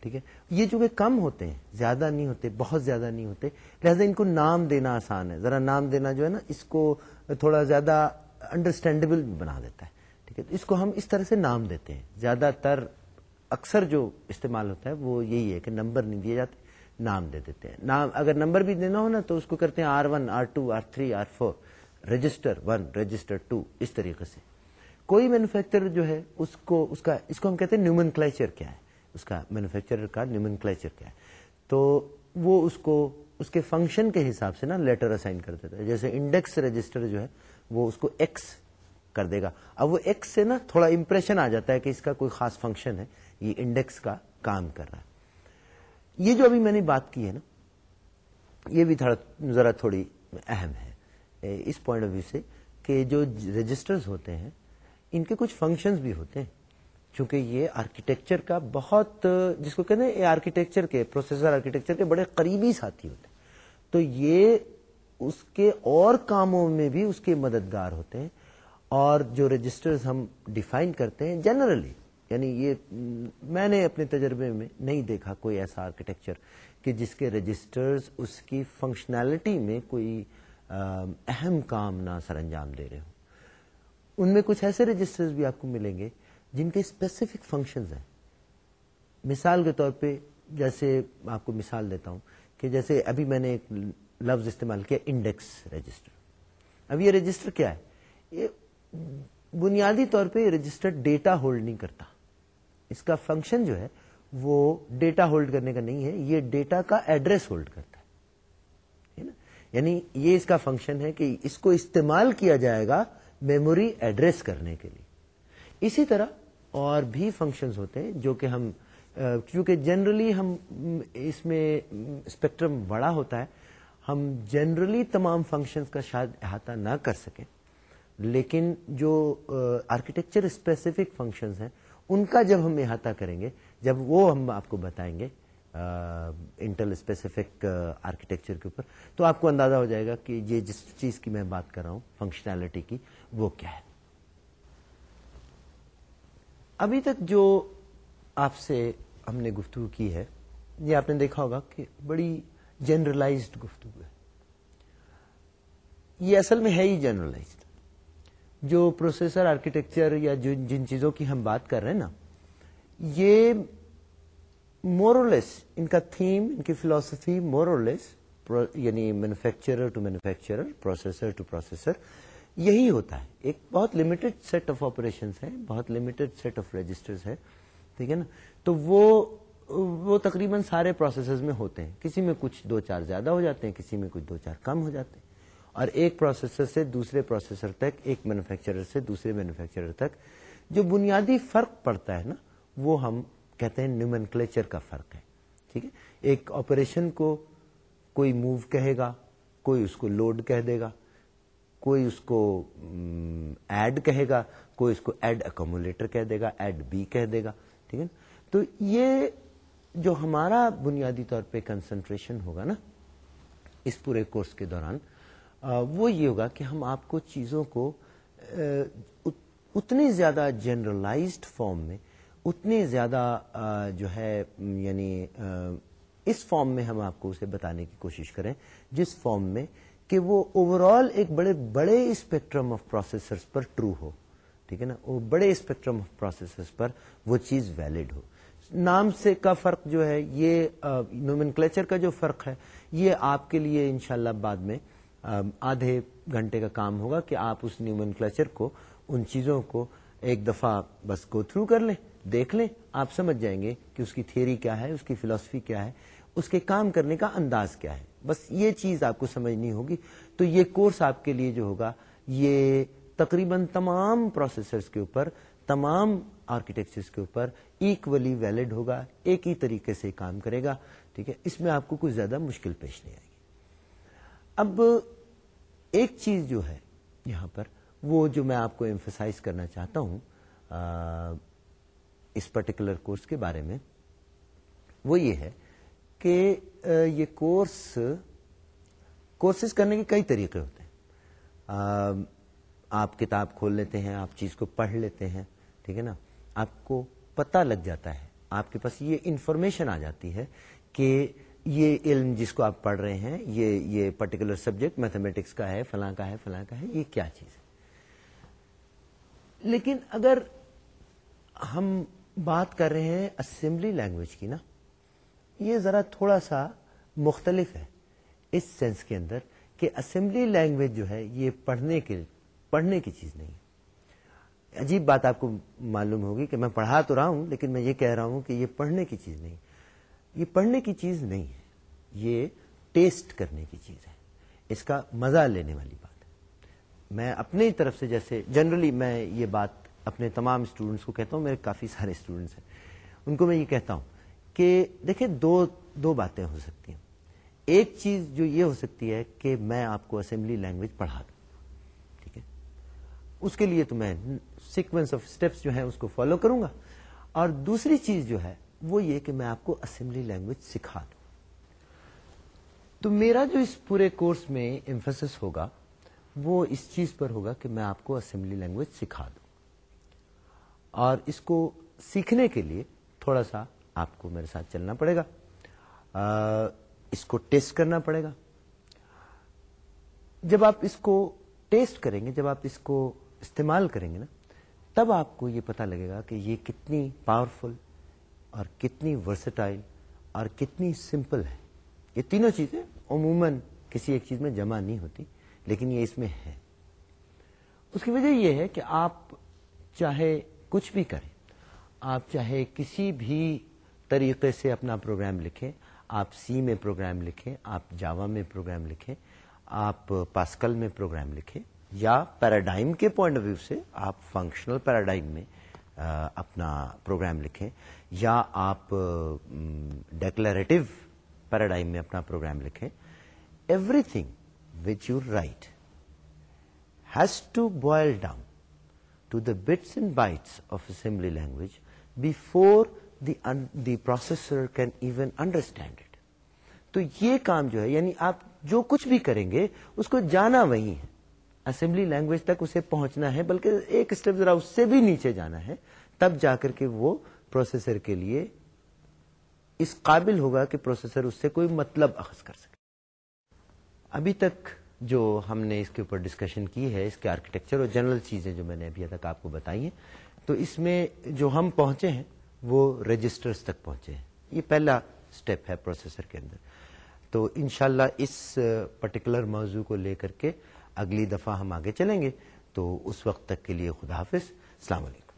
Speaker 1: ٹھیک ہے؟ یہ جو کہ کم ہوتے ہیں، زیادہ نہیں ہوتے، بہت زیادہ نہیں ہوتے، لہذا ان کو نام دینا آسان ہے۔ ذرا نام دینا جو ہے نا، اس کو تھوڑا زیادہ انڈرسٹینڈیبل بنا دیتا ہے۔ ٹھیک ہے؟ اس کو ہم اس طرح سے نام دیتے ہیں۔ زیادہ تر اکثر جو استعمال ہوتا ہے، وہ یہی ہے کہ نمبر نہیں دیے جاتے، نام دے دیتے ہیں۔ نام، اگر نمبر بھی دینا ہو نا، تو اس کو کرتے ہیں R one, R two, R three, R four, register one, register two, اس طریقے سے۔ کوئی مینوفیکچر جو ہے، اس کو، اس کا، اس کو ہم کہتے ہیں نیومن کلچر کیا ہے۔ اس کا مینوفیکچرر کا نیومن کلچر کیا ہے۔ تو وہ اس کو اس کے فنکشن کے حساب سے نا لیٹر اسائن کر دیتا ہے۔ جیسے انڈیکس رجسٹر جو ہے، وہ اس کو ایکس کر دے گا۔ اب وہ ایکس سے نا تھوڑا امپریشن آ جاتا ہے کہ اس کا کوئی خاص فنکشن ہے۔ یہ انڈیکس کا کام کر رہا ہے۔ یہ جو ابھی میں نے بات کی ہے نا، یہ بھی تھوڑا ذرا تھوڑی اہم ہے۔ اس پوائنٹ آف ویو سے کہ جو رجسٹرز ہوتے ہیں، ان کے کچھ فنکشنز بھی ہوتے ہیں۔ چونکہ یہ آرکیٹیکچر کا بہت، جس کو کہتے ہیں آرکیٹیکچر کے پروسیسر آرکیٹیکچر کے بڑے قریبی ساتھی ہوتے ہیں۔ تو یہ اس کے اور کاموں میں بھی اس کے مددگار ہوتے ہیں۔ اور جو رجسٹرز ہم ڈیفائن کرتے ہیں جنرلی یعنی یہ میں نے اپنے تجربے میں نہیں دیکھا کوئی ایسا آرکیٹیکچر کہ جس کے رجسٹرز اس کی فنکشنالٹی میں کوئی اہم کام نہ سر انجام دے رہے ہوں۔ ان میں کچھ ایسے رجسٹرز بھی آپ کو ملیں گے جن کے اسپیسیفک فنکشنز ہیں۔ مثال کے طور پہ جیسے آپ کو مثال دیتا ہوں کہ جیسے ابھی میں نے ایک لفظ استعمال کیا انڈیکس رجسٹر اب یہ رجسٹر کیا ہے؟ یہ بنیادی طور پہ رجسٹر ڈیٹا ہولڈ نہیں کرتا۔ اس کا فنکشن جو ہے وہ ڈیٹا ہولڈ کرنے کا نہیں ہے، یہ ڈیٹا کا ایڈریس ہولڈ کرتا ہے۔ یعنی یہ اس کا فنکشن ہے کہ اس کو استعمال کیا جائے گا میموری ایڈریس کرنے کے لیے۔ اسی طرح اور بھی فنکشنز ہوتے ہیں جو کہ ہم کیونکہ جنرلی ہم اس میں اسپیکٹرم بڑا ہوتا ہے، ہم جنرلی تمام فنکشنز کا شاید احاطہ نہ کر سکیں۔ لیکن جو آرکیٹیکچر اسپیسیفک فنکشنز ہیں، ان کا جب ہم احاطہ کریں گے، جب وہ ہم آپ کو بتائیں گے انٹل اسپیسیفک آرکیٹیکچر کے اوپر، تو آپ کو اندازہ ہو جائے گا کہ یہ جس چیز کی میں بات کر رہا ہوں فنکشنالٹی کی، وہ کیا ہے۔ ابھی تک جو آپ سے ہم نے گفتگو کی ہے، یہ آپ نے دیکھا ہوگا کہ بڑی جنرلائزڈ گفتگو ہے۔ یہ اصل میں ہے ہی جنرلائزڈ۔ جو پروسیسر، آرکیٹیکچر یا جن چیزوں کی ہم بات کر رہے ہیں نا، یہ مورلیس ان کا تھیم ان کی فلاسفی مورلیس یعنی manufacturer to manufacturer processor to processor یہی ہوتا ہے۔ ایک بہت لمیٹڈ سیٹ آف آپریشن ہے بہت لمیٹڈ سیٹ آف رجسٹر ہے ٹھیک ہے نا؟ تو وہ وہ تقریباً سارے پروسیسر میں ہوتے ہیں۔ کسی میں کچھ دو چار زیادہ ہو جاتے ہیں، کسی میں کچھ دو چار کم ہو جاتے ہیں۔ اور ایک پروسیسر سے دوسرے پروسیسر تک، ایک مینوفیکچرر سے دوسرے مینوفیکچرر تک جو بنیادی فرق پڑتا ہے نا، وہ ہم کہتے ہیں نیومن کلیچر کا فرق ہے۔ ٹھیک ہے؟ ایک آپریشن کو کوئی موو کہے گا، کوئی اس کو لوڈ کہہ دے گا۔ کوئی اس کو ایڈ کہے گا، کوئی اس کو ایڈ اکومولیٹر کہہ دے گا ایڈ بی کہہ دے گا، ٹھیک ہے تو یہ جو ہمارا بنیادی طور پہ کنسنٹریشن ہوگا نا، اس پورے کورس کے دوران وہ یہ ہوگا کہ ہم آپ کو چیزوں کو اتنی زیادہ جنرلائزڈ فارم میں، اتنی زیادہ جو ہے یعنی اس فارم میں ہم آپ کو اسے بتانے کی کوشش کریں، جس فارم میں کہ وہ اوور آل ایک بڑے بڑے اسپیکٹرم آف پروسیسرز پر ٹرو ہو۔ ٹھیک ہے نا؟ وہ بڑے اسپیکٹرم آف پروسیسرز پر وہ چیز ویلڈ ہو۔ نام سے کا فرق جو ہے، یہ نومن کلیچر کا جو فرق ہے، یہ آپ کے لیے انشاءاللہ بعد میں آدھے گھنٹے کا کام ہوگا کہ آپ اس نیومن کلچر کو، ان چیزوں کو ایک دفعہ بس گو تھرو کر لیں، دیکھ لیں، آپ سمجھ جائیں گے کہ اس کی تھیری کیا ہے، اس کی فلسفی کیا ہے۔ اس کے کام کرنے کا انداز کیا ہے؟ بس یہ چیز آپ کو سمجھنی ہوگی۔ تو یہ کورس آپ کے لیے جو ہوگا، یہ تقریباً تمام پروسیسرز کے اوپر، تمام آرکیٹیکچر کے اوپر ایکولی ویلڈ ہوگا، ایک ہی طریقے سے کام کرے گا۔ ٹھیک ہے؟ اس میں آپ کو کچھ زیادہ مشکل پیش نہیں آئے گی۔ اب ایک چیز جو ہے یہاں پر، وہ جو میں آپ کو ایمفسائز کرنا چاہتا ہوں اس پرٹیکولر کورس کے بارے میں، وہ یہ ہے کہ یہ کورس، کورسز کرنے کے کئی طریقے ہوتے ہیں۔ آپ کتاب کھول لیتے ہیں، آپ چیز کو پڑھ لیتے ہیں، ٹھیک ہے نا؟ آپ کو پتہ لگ جاتا ہے، آپ کے پاس یہ انفارمیشن آ جاتی ہے کہ یہ علم جس کو آپ پڑھ رہے ہیں، یہ یہ پرٹیکولر سبجیکٹ میتھمیٹکس کا ہے، فلاں کا ہے، فلاں کا ہے، یہ کیا چیز ہے؟ لیکن اگر ہم بات کر رہے ہیں اسمبلی لینگویج کی نا یہ ذرا تھوڑا سا مختلف ہے اس سینس کے اندر کہ اسمبلی لینگویج جو ہے یہ پڑھنے کے پڑھنے کی چیز نہیں عجیب بات آپ کو معلوم ہوگی کہ میں پڑھا تو رہا ہوں، لیکن میں یہ کہہ رہا ہوں کہ یہ پڑھنے کی چیز نہیں یہ پڑھنے کی چیز نہیں ہے۔ یہ ٹیسٹ کرنے کی چیز ہے۔ اس کا مزہ لینے والی بات ہے۔ میں اپنی طرف سے جیسے جنرلی میں یہ بات اپنے تمام اسٹوڈنٹس کو کہتا ہوں، میرے کافی سارے اسٹوڈنٹس ہیں۔ ان کو میں یہ کہتا ہوں کہ دیکھیں دو دو باتیں ہو سکتی ہیں۔ ایک چیز جو یہ ہو سکتی ہے کہ میں آپ کو اسمبلی لینگویج پڑھا دوں۔ ٹھیک ہے؟ اس کے لیے تو میں سیکوینس آف اسٹیپس جو ہے اس کو فالو کروں گا۔ اور دوسری چیز جو ہے وہ یہ کہ میں آپ کو اسمبلی لینگویج سکھا دوں۔ تو میرا جو اس پورے کورس میں امفسس ہوگا، وہ اس چیز پر ہوگا کہ میں آپ کو اسمبلی لینگویج سکھا دوں۔ اور اس کو سیکھنے کے لیے تھوڑا سا آپ کو میرے ساتھ چلنا پڑے گا۔ اس کو ٹیسٹ کرنا پڑے گا۔ جب آپ اس کو ٹیسٹ کریں گے، جب آپ اس کو استعمال کریں گے نا، تب آپ کو یہ پتا لگے گا کہ یہ کتنی پاورفل اور کتنی ورسٹائل اور کتنی سمپل ہے۔ یہ تینوں چیزیں عموماً کسی ایک چیز میں جمع نہیں ہوتی، لیکن یہ اس میں ہے۔ اس کی وجہ یہ ہے کہ آپ چاہے کچھ بھی کریں، آپ چاہے کسی بھی طریقے سے اپنا پروگرام لکھیں۔ آپ سی میں پروگرام لکھیں، آپ جاوا میں پروگرام لکھیں، آپ پاسکل میں پروگرام لکھیں، یا پیراڈائم کے پوائنٹ آف ویو سے آپ فنکشنل پیراڈائم میں اپنا پروگرام لکھیں، یا آپ ڈیکلریٹو پیراڈائم میں اپنا پروگرام لکھیں۔ Everything which you write has to boil down to the bits and bytes of assembly language before the processor can even understand it. تو یہ کام جو ہے یعنی آپ جو کچھ بھی کریں گے، اس کو جانا وہی ہے اسمبلی لینگویج تک اسے پہنچنا ہے، بلکہ ایک اسٹیپ ذرا اس سے بھی نیچے جانا ہے، تب جا کر کے وہ پروسیسر کے لیے اس قابل ہوگا کہ پروسیسر اس سے کوئی مطلب اخذ کر سکے ابھی تک جو ہم نے اس کے اوپر ڈسکشن کی ہے، اس کے آرکیٹیکچر اور جنرل چیزیں جو میں نے ابھی تک آپ کو بتائی ہیں، تو اس میں جو ہم پہنچے ہیں وہ رجسٹرز تک پہنچے ہیں۔ یہ پہلا اسٹیپ ہے پروسیسر کے اندر۔ تو انشاءاللہ اس پرٹیکولر موضوع کو لے کر کے اگلی دفعہ ہم آگے چلیں گے۔ تو اس وقت تک کے لیے خدا حافظ۔ السلام علیکم۔